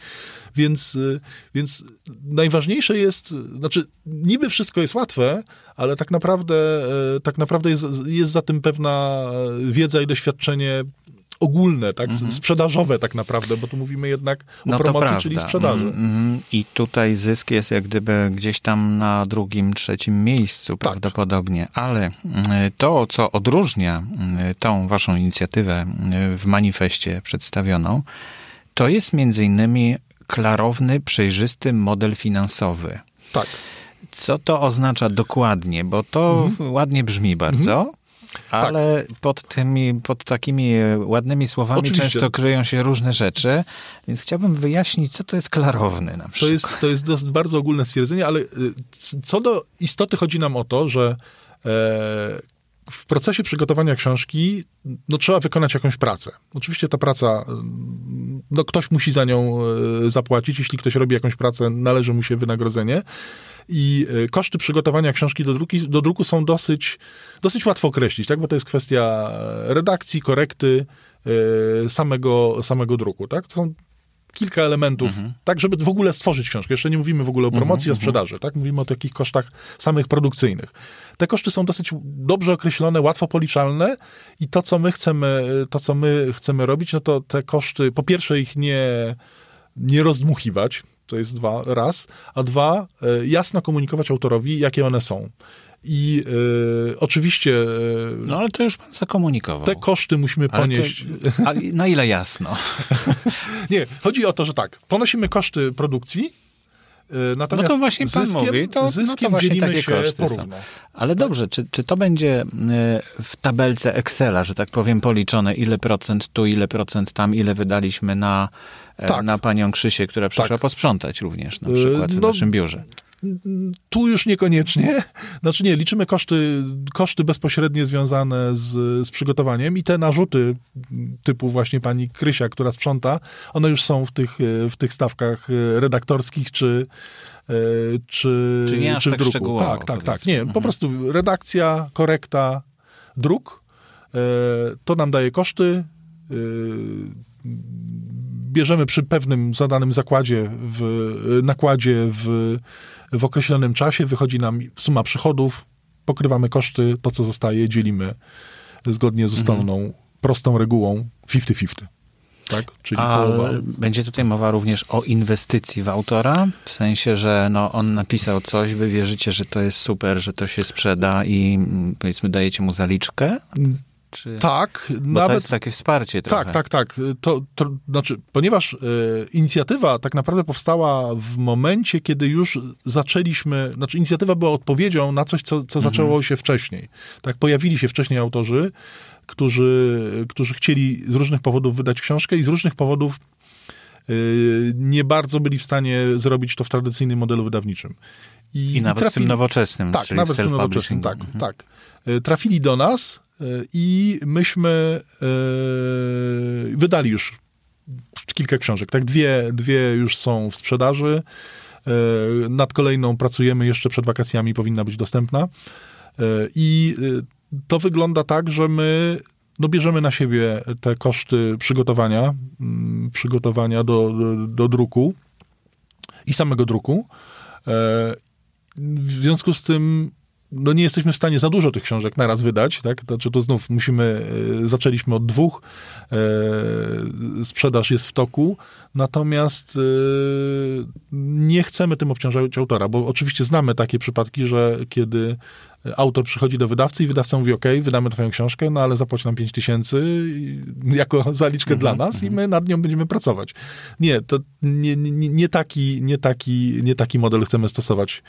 więc, y, więc najważniejsze jest, znaczy niby wszystko jest łatwe, ale tak naprawdę, e, tak naprawdę jest, jest za tym pewna wiedza i doświadczenie ogólne, tak, mm -hmm. sprzedażowe tak naprawdę, bo tu mówimy jednak o no promocji, czyli sprzedaży. Mm -hmm.
I tutaj zysk jest jak gdyby gdzieś tam na drugim, trzecim miejscu tak. prawdopodobnie, ale mm, to, co odróżnia tą waszą inicjatywę w manifestie przedstawioną, to jest między innymi klarowny, przejrzysty model finansowy.
Tak.
Co to oznacza dokładnie? Bo to mhm. ładnie brzmi bardzo. Mhm. Ale tak. pod tymi, pod takimi ładnymi słowami Oczywiście. często kryją się różne rzeczy, więc chciałbym wyjaśnić, co to jest klarowny na przykład.
To jest, to jest bardzo ogólne stwierdzenie, ale y, co do istoty chodzi nam o to, że e, w procesie przygotowania książki no, trzeba wykonać jakąś pracę. Oczywiście ta praca, no, ktoś musi za nią e, zapłacić. Jeśli ktoś robi jakąś pracę, należy mu się wynagrodzenie. I e, koszty przygotowania książki do, druki, do druku są dosyć, dosyć łatwo określić, tak? bo to jest kwestia redakcji, korekty, e, samego, samego druku. Tak? To są kilka elementów, mhm. tak, żeby w ogóle stworzyć książkę. Jeszcze nie mówimy w ogóle o promocji, mhm, o sprzedaży, tak? Mówimy o takich kosztach samych produkcyjnych. Te koszty są dosyć dobrze określone, łatwo policzalne i to, co my chcemy, to, co my chcemy robić, no to te koszty, po pierwsze ich nie, nie rozdmuchiwać, to jest dwa, raz, a dwa, e, jasno komunikować autorowi, jakie one są. I e, oczywiście.
E, no ale to już pan zakomunikował.
Te koszty musimy ponieść.
To, a na ile jasno?
Nie, chodzi o to, że tak, ponosimy koszty produkcji, Natomiast
no to właśnie pan zyskiem, mówi, to,
zyskiem
no
to dzielimy takie się koszty porówno. Są.
Ale tak? dobrze, czy, czy to będzie w tabelce Excela, że tak powiem, policzone, ile procent tu, ile procent tam, ile wydaliśmy na tak. na panią Krzysię, która przyszła tak. posprzątać również na przykład w no, naszym biurze.
Tu już niekoniecznie. Znaczy nie, liczymy koszty, koszty bezpośrednie związane z, z przygotowaniem i te narzuty typu właśnie pani Krysia, która sprząta, one już są w tych, w tych stawkach redaktorskich czy, e, czy,
Czyli nie
czy tak druku.
Tak,
tak, tak. Nie, mhm. po prostu redakcja, korekta, druk, e, to nam daje koszty bierzemy przy pewnym zadanym zakładzie, w, nakładzie w, w określonym czasie, wychodzi nam suma przychodów, pokrywamy koszty, to co zostaje dzielimy zgodnie z ustaloną mhm. prostą regułą 50-50. Tak?
Czyli A połowa. będzie tutaj mowa również o inwestycji w autora? W sensie, że no, on napisał coś, wy wierzycie, że to jest super, że to się sprzeda i powiedzmy dajecie mu zaliczkę? Czy...
Tak,
Bo to jest takie wsparcie trochę.
Tak, tak, tak. To, to znaczy, ponieważ e, inicjatywa tak naprawdę powstała w momencie, kiedy już zaczęliśmy, znaczy inicjatywa była odpowiedzią na coś, co, co
Mhm.
zaczęło się wcześniej. Tak, pojawili się wcześniej autorzy, którzy, którzy chcieli z różnych powodów wydać książkę i z różnych powodów e, nie bardzo byli w stanie zrobić to w tradycyjnym modelu wydawniczym.
I nawet w tym nowoczesnym,
tak,
czyli
nawet tym nowoczesnym, tak, tak. E, Trafili do nas e, i myśmy e, wydali już kilka książek, tak, dwie, dwie już są w sprzedaży, nad kolejną pracujemy jeszcze przed wakacjami, powinna być dostępna. I to wygląda tak, że my no bierzemy na siebie te koszty przygotowania, mm, przygotowania do, do, do druku i samego druku. W związku z tym no nie jesteśmy w stanie za dużo tych książek naraz wydać, tak? To, czy to znów musimy, e, zaczęliśmy od dwóch, e, sprzedaż jest w toku, natomiast e, nie chcemy tym obciążać autora, bo oczywiście znamy takie przypadki, że kiedy autor przychodzi do wydawcy i wydawca mówi, ok, wydamy twoją książkę, no ale zapłać nam 5 tysięcy jako zaliczkę dla nas i my nad nią będziemy pracować. Nie, to nie, nie, nie, taki, nie, taki, nie taki model chcemy stosować.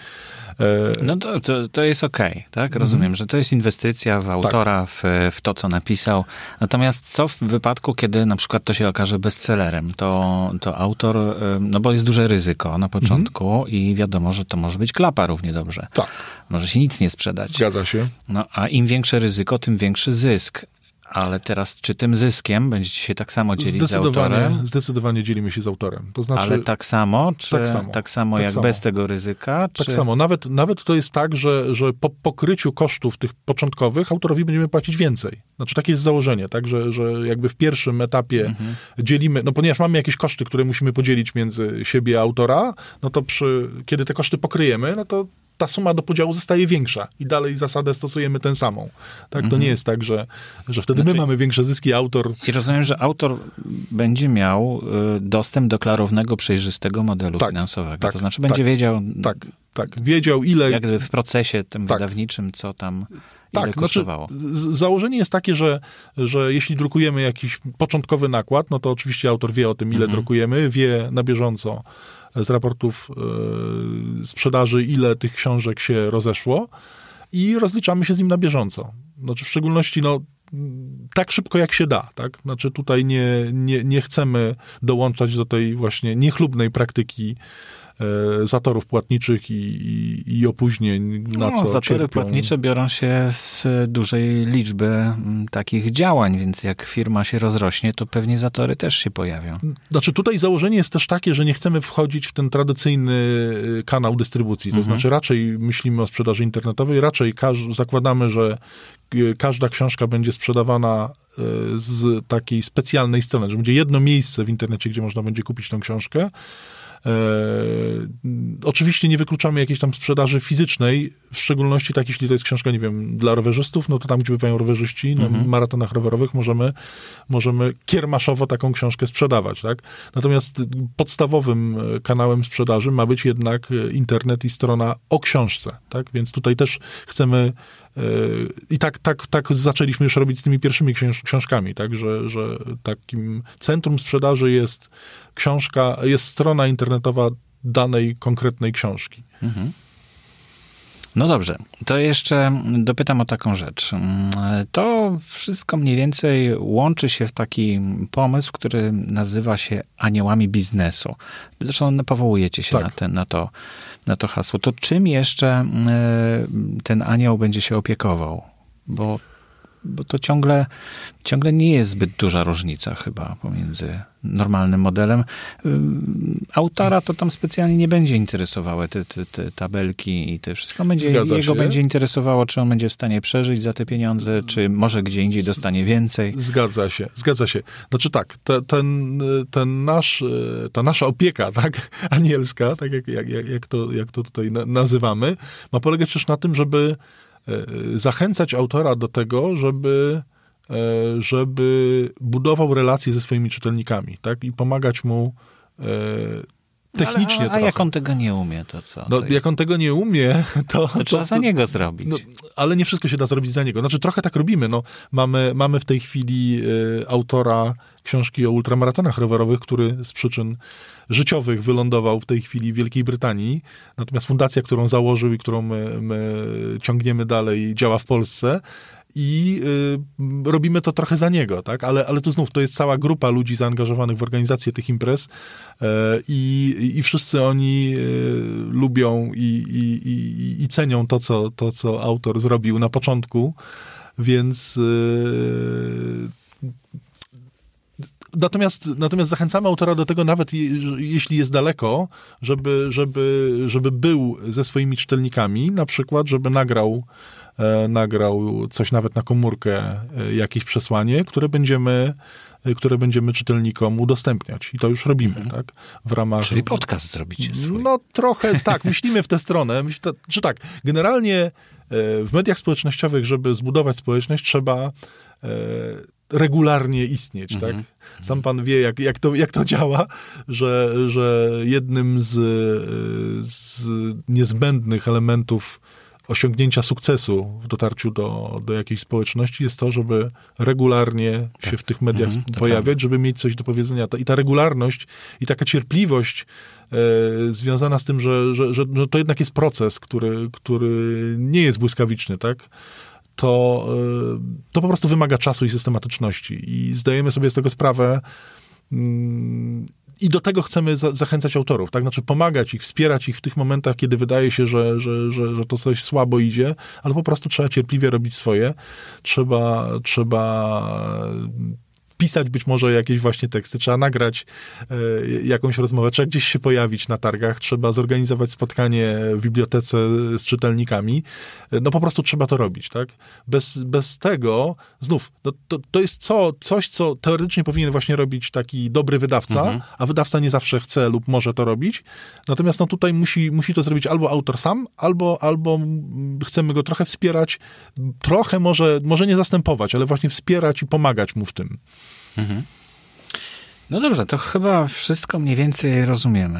E,
No to, to, to jest okej, tak? Rozumiem, że to jest inwestycja w autora, w, w to, co napisał. Natomiast co w wypadku, kiedy na przykład to się okaże bestsellerem? To, to autor, y, no bo jest duże ryzyko na początku i wiadomo, że to może być klapa równie dobrze.
tak,
Może się nic nie sprzedać.
zgadza się.
No a im większe ryzyko, tym większy zysk. Ale teraz, czy tym zyskiem będziecie się tak samo dzielić z autorem?
zdecydowanie dzielimy się z autorem. To znaczy,
Ale tak samo, czy
Tak samo.
tak samo
Tak
jak
samo.
bez tego ryzyka?
tak
czy...
samo. Nawet, nawet to jest tak, że, że po pokryciu kosztów tych początkowych autorowi będziemy płacić więcej. Znaczy takie jest założenie, tak, że, że jakby w pierwszym etapie
Mhm.
dzielimy, no ponieważ mamy jakieś koszty, które musimy podzielić między siebie a autora, no to przy, kiedy te koszty pokryjemy, no to ta suma do podziału zostaje większa i dalej zasadę stosujemy tę samą. Tak, to nie jest tak, że, że wtedy my
Mhm. Znaczy-
mamy większe zyski, autor
I rozumiem, że autor będzie miał y, dostęp do klarownego, przejrzystego modelu
Tak,
finansowego.
tak,
to znaczy
tak,
będzie wiedział,
tak, tak, wiedział ile...
jak w procesie tym
Tak.
wydawniczym, co tam
Tak, znaczy założenie jest takie, że, że jeśli drukujemy jakiś początkowy nakład, no to oczywiście autor wie o tym, ile drukujemy, wie na bieżąco z raportów e, sprzedaży, ile tych książek się rozeszło i rozliczamy się z nim na bieżąco. Znaczy w szczególności, no, tak szybko jak się da, tak? Znaczy tutaj nie, nie, nie chcemy dołączać do tej właśnie niechlubnej praktyki zatorów płatniczych i, i, i opóźnień, na
no,
co
zatory
cierpią.
płatnicze biorą się z dużej liczby mm, takich działań, więc jak firma się rozrośnie, to pewnie zatory też się pojawią.
Znaczy tutaj założenie jest też takie, że nie chcemy wchodzić w ten tradycyjny y, kanał dystrybucji. To
Mhm.
znaczy raczej myślimy o sprzedaży internetowej, raczej zakładamy, że y, każda książka będzie sprzedawana y, z takiej specjalnej strony, że będzie jedno miejsce w internecie, gdzie można będzie kupić tą książkę. E, oczywiście nie wykluczamy jakiejś tam sprzedaży fizycznej, w szczególności tak, jeśli to jest książka, nie wiem, dla rowerzystów, no to tam, gdzie bywają rowerzyści, na maratonach rowerowych możemy, możemy kiermaszowo taką książkę sprzedawać, tak? Natomiast podstawowym e, kanałem sprzedaży ma być jednak e, internet i strona o książce, tak? Więc tutaj też chcemy i tak, tak, tak zaczęliśmy już robić z tymi pierwszymi książ- książkami, tak? Że, że takim centrum sprzedaży jest książka, jest strona internetowa danej konkretnej książki.
No dobrze, to jeszcze dopytam o taką rzecz. Mm, To wszystko mniej więcej łączy się w taki pomysł, który nazywa się aniołami biznesu. Zresztą powołujecie się
Tak.
na, ten, na, to, na to hasło. To czym jeszcze mm, ten anioł będzie się opiekował? Bo, bo to ciągle, ciągle nie jest zbyt duża różnica chyba pomiędzy normalnym modelem. Autora to tam specjalnie nie będzie interesowały te, te, te tabelki i te wszystko. Będzie,
Zgadza
jego
się.
będzie interesowało, czy on będzie w stanie przeżyć za te pieniądze, czy może gdzie indziej dostanie więcej.
Zgadza się, zgadza się. Znaczy tak, te, ten, ten nasz, e, ta nasza opieka, tak, anielska, tak jak, jak, jak, to, jak to tutaj na, nazywamy, ma polegać też na tym, żeby zachęcać autora do tego, żeby, e, żeby budował relacje ze swoimi czytelnikami, tak, i pomagać mu e, technicznie
ale, a, a jak on tego nie umie, to co?
No,
to
jak on tego nie umie, to...
to trzeba za niego zrobić.
No, ale nie wszystko się da zrobić za niego. Znaczy, trochę tak robimy. No, mamy, mamy w tej chwili y, autora książki o ultramaratonach rowerowych, który z przyczyn życiowych wylądował w tej chwili w Wielkiej Brytanii. Natomiast fundacja, którą założył i którą my, my ciągniemy dalej, działa w Polsce i y, robimy to trochę za niego, tak? Ale, ale to znów, to jest cała grupa ludzi zaangażowanych w organizację tych imprez y, i, i wszyscy oni y, lubią i, i, i, i, cenią to co, to, co autor zrobił na początku, więc Natomiast, natomiast zachęcamy autora do tego, nawet je, jeśli jest daleko, żeby, żeby, żeby był ze swoimi czytelnikami, na przykład, żeby nagrał, e, nagrał coś nawet na komórkę, e, jakieś przesłanie, które będziemy, e, które będziemy czytelnikom udostępniać. I to już robimy, mhm. tak?
W ramach... Czyli podcast zrobicie swój.
No trochę tak, myślimy w tę stronę. Myśl, czy tak, generalnie e, w mediach społecznościowych, żeby zbudować społeczność, trzeba e, regularnie istnieć, tak? Mhm. Sam pan wie, jak, jak, to, jak to działa, że, że jednym z, z niezbędnych elementów osiągnięcia sukcesu w dotarciu do, do jakiejś społeczności jest to, żeby regularnie tak. się w tych mediach mhm, pojawiać, żeby mieć coś do powiedzenia. I ta regularność i taka cierpliwość e, związana z tym, że, że, że, że to jednak jest proces, który, który nie jest błyskawiczny, tak? to, y, to po prostu wymaga czasu i systematyczności. I zdajemy sobie z tego sprawę. Mm, I do tego chcemy za zachęcać autorów, tak? Znaczy pomagać ich, wspierać ich w tych momentach, kiedy wydaje się, że, że, że, że to coś słabo idzie, ale po prostu trzeba cierpliwie robić swoje. Trzeba, trzeba pisać być może jakieś właśnie teksty, trzeba nagrać e, jakąś rozmowę, trzeba gdzieś się pojawić na targach, trzeba zorganizować spotkanie w bibliotece z czytelnikami. E, no po prostu trzeba to robić, tak? Bez, bez tego, znów, no to, to jest co, coś, co teoretycznie powinien właśnie robić taki dobry wydawca, mhm. a wydawca nie zawsze chce lub może to robić. Natomiast no tutaj musi, musi to zrobić albo autor sam, albo, albo chcemy go trochę wspierać, trochę może, może nie zastępować, ale właśnie wspierać i pomagać mu w tym. Mhm.
No dobrze, to chyba wszystko mniej więcej rozumiemy.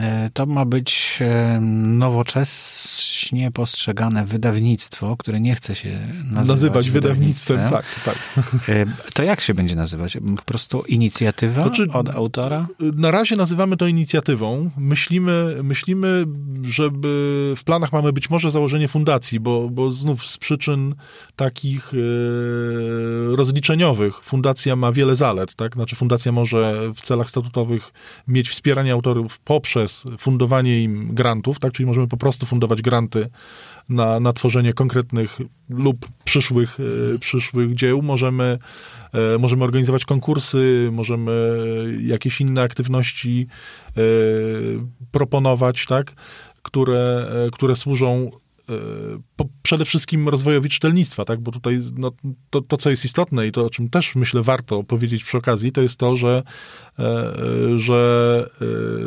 E, to ma być e, nowocześnie postrzegane wydawnictwo, które nie chce się nazywać,
nazywać wydawnictwem. wydawnictwem. Tak,
tak. E, to jak się będzie nazywać? Po prostu inicjatywa znaczy, od autora?
Na razie nazywamy to inicjatywą. Myślimy, myślimy, żeby w planach mamy być może założenie fundacji, bo, bo znów z przyczyn takich rozliczeniowych fundacja ma wiele zalet. Tak? Znaczy fundacja może w celach statutowych mieć wspieranie autorów poprzez fundowanie im grantów, tak? Czyli możemy po prostu fundować granty na, na tworzenie konkretnych lub przyszłych, e, przyszłych dzieł. Możemy, e, możemy organizować konkursy, możemy jakieś inne aktywności e, proponować, tak? które, które służą po, przede wszystkim rozwojowi czytelnictwa, tak? bo tutaj no, to, to, co jest istotne i to, o czym też myślę warto powiedzieć przy okazji, to jest to, że, e, że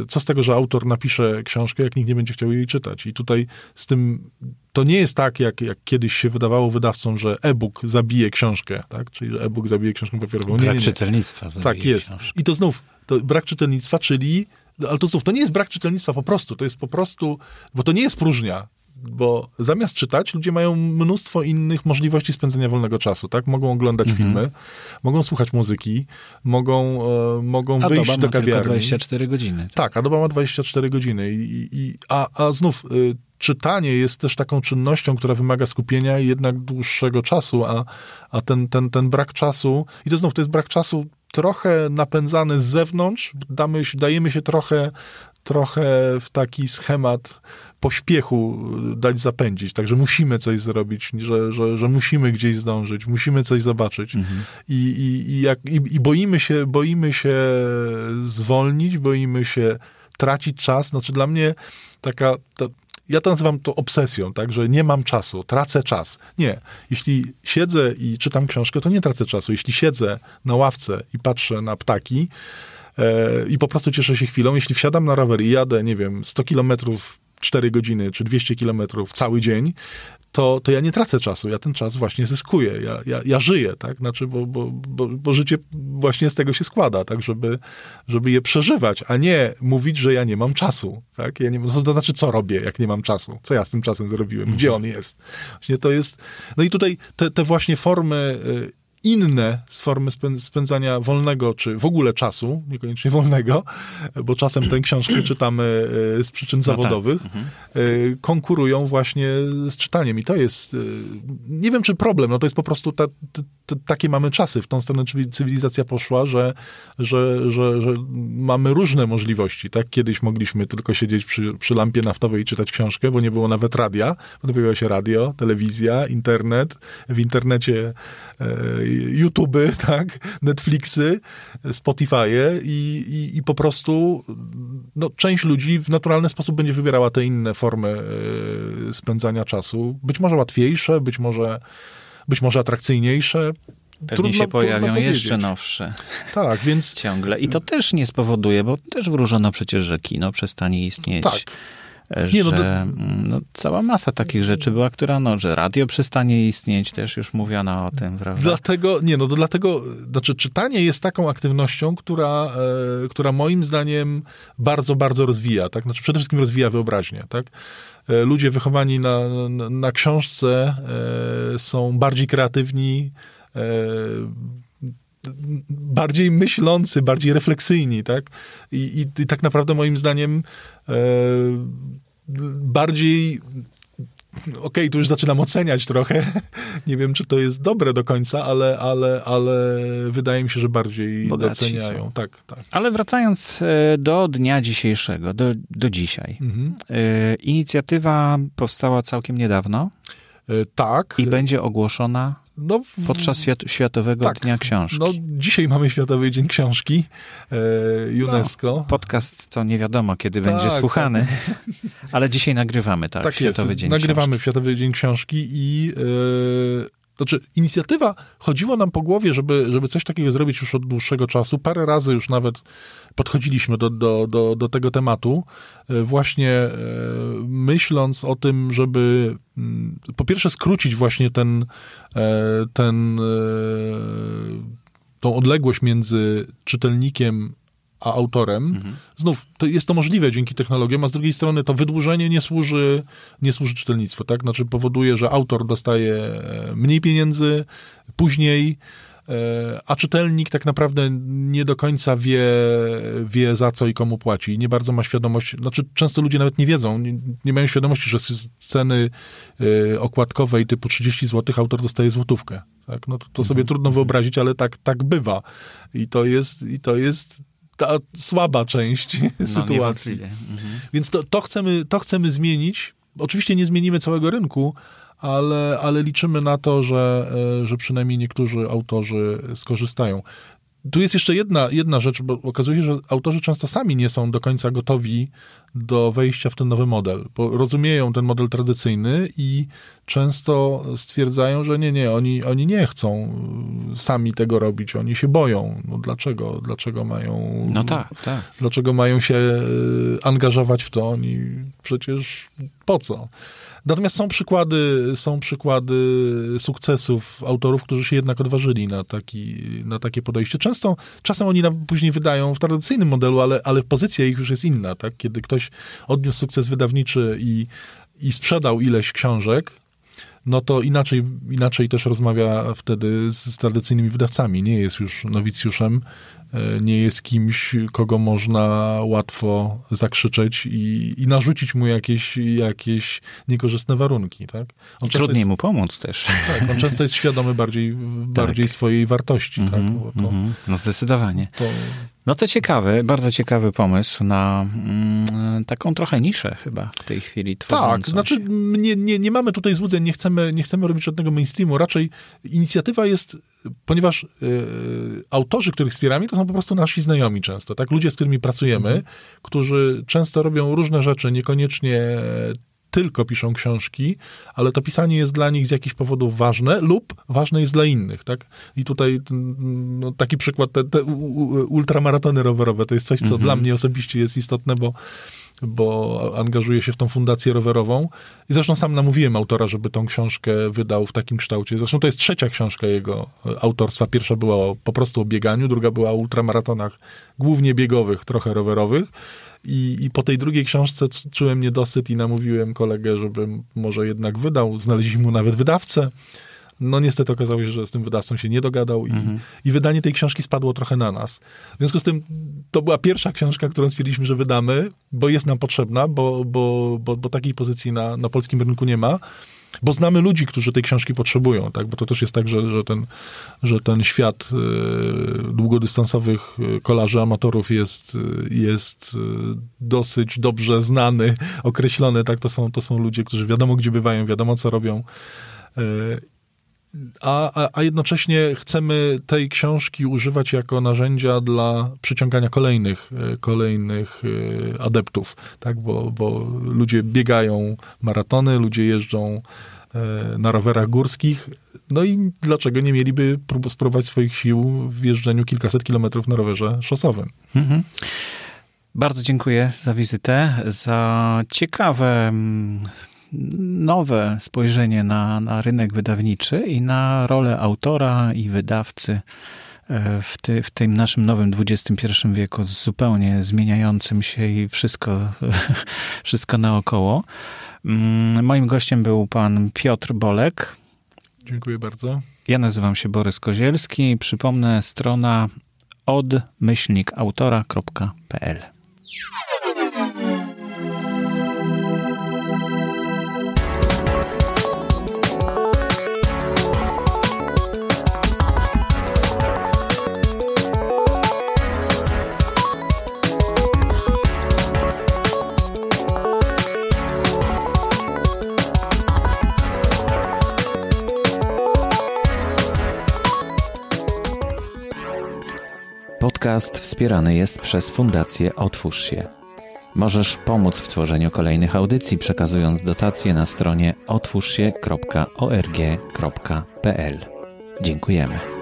e, co z tego, że autor napisze książkę, jak nikt nie będzie chciał jej czytać. I tutaj z tym to nie jest tak, jak, jak kiedyś się wydawało wydawcom, że e-book zabije książkę, tak? czyli e-book zabije książkę papierową.
Brak nie, nie, nie. czytelnictwa
Tak jest. Książkę. I to znów, to brak czytelnictwa, czyli ale to znów, to nie jest brak czytelnictwa po prostu, to jest po prostu, bo to nie jest próżnia bo zamiast czytać, ludzie mają mnóstwo innych możliwości spędzenia wolnego czasu, tak? Mogą oglądać mhm. filmy, mogą słuchać muzyki, mogą, e, mogą
a
wyjść do kawiarni. A
24 godziny.
Tak, tak a doba ma 24 godziny. I, i, a, a znów... Y, czytanie jest też taką czynnością, która wymaga skupienia i jednak dłuższego czasu, a, a ten, ten, ten brak czasu, i to znów to jest brak czasu trochę napędzany z zewnątrz, damy, dajemy się trochę trochę w taki schemat pośpiechu dać zapędzić. Także musimy coś zrobić, że, że, że musimy gdzieś zdążyć, musimy coś zobaczyć. Mhm. I, i, i, jak, i, I boimy się, boimy się zwolnić, boimy się tracić czas. Znaczy dla mnie taka, ta, ja to nazywam to obsesją, tak, że nie mam czasu, tracę czas. Nie. Jeśli siedzę i czytam książkę, to nie tracę czasu. Jeśli siedzę na ławce i patrzę na ptaki, i po prostu cieszę się chwilą. Jeśli wsiadam na rower i jadę, nie wiem, 100 kilometrów 4 godziny czy 200 kilometrów cały dzień, to, to ja nie tracę czasu, ja ten czas właśnie zyskuję, ja, ja, ja żyję, tak, znaczy, bo, bo, bo, bo życie właśnie z tego się składa, tak, żeby, żeby je przeżywać, a nie mówić, że ja nie mam czasu, tak, ja nie, no to znaczy, co robię, jak nie mam czasu, co ja z tym czasem zrobiłem, gdzie on jest, właśnie to jest, no i tutaj te, te właśnie formy y, inne z formy spędzania wolnego, czy w ogóle czasu, niekoniecznie wolnego, bo czasem tę książkę czytamy e, z przyczyn no tak. zawodowych, tak. mhm. konkurują właśnie z czytaniem. I to jest, e, nie wiem czy problem, no to jest po prostu ta, ta, takie mamy czasy. W tą stronę cywilizacja poszła, że, że, że, że mamy różne możliwości. Tak? Kiedyś mogliśmy tylko siedzieć przy, przy lampie naftowej i czytać książkę, bo nie było nawet radia. Potem pojawiło się radio, telewizja, internet. W internecie YouTube, tak, Netflixy, Spotify'e i, i, i, po prostu no, część ludzi w naturalny sposób będzie wybierała te inne formy y, spędzania czasu. Być może łatwiejsze, być może, być może atrakcyjniejsze.
Pewnie trudno, się pojawią jeszcze nowsze.
Tak, więc...
Ciągle. I to też nie spowoduje, bo też wróżono przecież, że kino przestanie istnieć.
Tak
nie, no że do... no, cała masa takich rzeczy była, która, no, że radio przestanie istnieć, też już mówiono o tym, prawda?
Dlatego, nie, no, dlatego, znaczy czytanie jest taką aktywnością, która, e, która moim zdaniem bardzo, bardzo rozwija, tak? Znaczy przede wszystkim rozwija wyobraźnię, tak? E, ludzie wychowani na, na, na książce e, są bardziej kreatywni, e, bardziej myślący, bardziej refleksyjni, tak? I, i, i tak naprawdę moim zdaniem e, bardziej okej, okay, tu już zaczynam oceniać trochę. Nie wiem, czy to jest dobre do końca, ale, ale, ale wydaje mi się, że bardziej Bogatsi doceniają. Tak, tak.
Ale wracając e, do dnia dzisiejszego, do, do dzisiaj. Mhm. E, inicjatywa powstała całkiem niedawno.
Tak.
I będzie ogłoszona no, Podczas Światowego tak, Dnia Książki.
No, dzisiaj mamy Światowy Dzień Książki e, UNESCO. No,
podcast to nie wiadomo, kiedy tak, będzie słuchany, tak. ale dzisiaj nagrywamy, tak?
Tak Światowy jest, Dzień nagrywamy Książki. Światowy Dzień Książki i e, znaczy, inicjatywa chodziło nam po głowie, żeby, żeby coś takiego zrobić już od dłuższego czasu. Parę razy już nawet podchodziliśmy do, do, do, do tego tematu, e, właśnie e, myśląc o tym, żeby mm, po pierwsze skrócić właśnie ten, e, ten, tą odległość między czytelnikiem a autorem. Mhm. Znów, to jest to możliwe dzięki technologiom, a z drugiej strony to wydłużenie nie służy, nie służy czytelnictwu, tak? Znaczy powoduje, że autor dostaje e, mniej pieniędzy, później, e, a czytelnik tak naprawdę nie do końca wie, wie za co i komu płaci. Nie bardzo ma świadomość, znaczy często ludzie nawet nie wiedzą, nie, nie mają świadomości, że z ceny e, okładkowej typu 30 zł autor dostaje złotówkę. Tak? No to, to sobie mhm. trudno wyobrazić, ale tak, tak bywa. I to jest, i to jest ta słaba część no, sytuacji. Mhm. Więc to, to, chcemy, to chcemy zmienić. Oczywiście nie zmienimy całego rynku, ale, ale liczymy na to, że, e, że przynajmniej niektórzy autorzy skorzystają. Tu jest jeszcze jedna, jedna rzecz, bo okazuje się, że autorzy często sami nie są do końca gotowi do wejścia w ten nowy model, bo rozumieją ten model tradycyjny i często stwierdzają, że nie, nie, oni, oni nie chcą sami tego robić, oni się boją. No dlaczego? Dlaczego mają...
No tak, tak.
Dlaczego mają się e, angażować w to? Oni przecież po co? Natomiast są przykłady, są przykłady sukcesów autorów, którzy się jednak odważyli na, taki, na takie podejście. Często, czasem oni później wydają w tradycyjnym modelu, ale, ale pozycja ich już jest inna, tak? Kiedy ktoś odniósł sukces wydawniczy i, i sprzedał ileś książek, no to inaczej, inaczej też rozmawia wtedy z tradycyjnymi wydawcami. Nie jest już nowicjuszem, nie jest kimś, kogo można łatwo zakrzyczeć i, i narzucić mu jakieś, jakieś niekorzystne warunki, tak?
On Trudniej jest, mu pomóc też.
Tak, on często jest świadomy bardziej, bardziej tak. swojej wartości, mm -hmm, tak?
Mm -hmm. No zdecydowanie. To, no to ciekawy, bardzo ciekawy pomysł na mm, taką trochę niszę chyba w tej chwili
Tak, znaczy nie, nie, nie mamy tutaj złudzeń, nie chcemy, nie chcemy robić żadnego mainstreamu, raczej inicjatywa jest, ponieważ y, autorzy, których wspieramy, to są po prostu nasi znajomi często, tak? Ludzie, z którymi pracujemy, mhm. którzy często robią różne rzeczy, niekoniecznie tylko piszą książki, ale to pisanie jest dla nich z jakichś powodów ważne lub ważne jest dla innych, tak? I tutaj no, taki przykład, te, te ultramaratony rowerowe, to jest coś, co mhm. dla mnie osobiście jest istotne, bo bo angażuje się w tą fundację rowerową. I zresztą sam namówiłem autora, żeby tą książkę wydał w takim kształcie. Zresztą to jest trzecia książka jego autorstwa. Pierwsza była po prostu o bieganiu, druga była o ultramaratonach, głównie biegowych, trochę rowerowych. I, I po tej drugiej książce czułem niedosyt i namówiłem kolegę, żeby może jednak wydał. Znaleźliśmy mu nawet wydawcę. No niestety okazało się, że z tym wydawcą się nie dogadał i, mhm. i wydanie tej książki spadło trochę na nas. W związku z tym to była pierwsza książka, którą stwierdziliśmy, że wydamy, bo jest nam potrzebna, bo, bo, bo, bo takiej pozycji na, na polskim rynku nie ma bo znamy ludzi, którzy tej książki potrzebują, tak? bo to też jest tak, że, że, ten, że ten świat y, długodystansowych y, kolarzy, amatorów jest, y, jest dosyć dobrze znany, określony, tak? to, są, to są ludzie, którzy wiadomo, gdzie bywają, wiadomo, co robią a, a, jednocześnie chcemy tej książki używać jako narzędzia dla przyciągania kolejnych, e, kolejnych e, adeptów, tak? bo, bo ludzie biegają maratony, ludzie jeżdżą e, na rowerach górskich, no i dlaczego nie mieliby spróbować swoich sił w jeżdżeniu kilkaset kilometrów na rowerze szosowym. Mhm.
Bardzo dziękuję za wizytę, za ciekawe mm, nowe spojrzenie na, na rynek wydawniczy i na rolę autora i wydawcy e, w, ty, w tym naszym nowym XXI wieku, zupełnie zmieniającym się i wszystko, wszystko naokoło. Mm, moim gościem był pan Piotr Bolek.
Dziękuję bardzo.
Ja nazywam się Borys Kozielski. Przypomnę, strona odmyślnikautora.pl.
Podcast wspierany jest przez Fundację Otwórz się. Możesz pomóc w tworzeniu kolejnych audycji, przekazując dotacje na stronie otwórzsie.org.pl. Dziękujemy.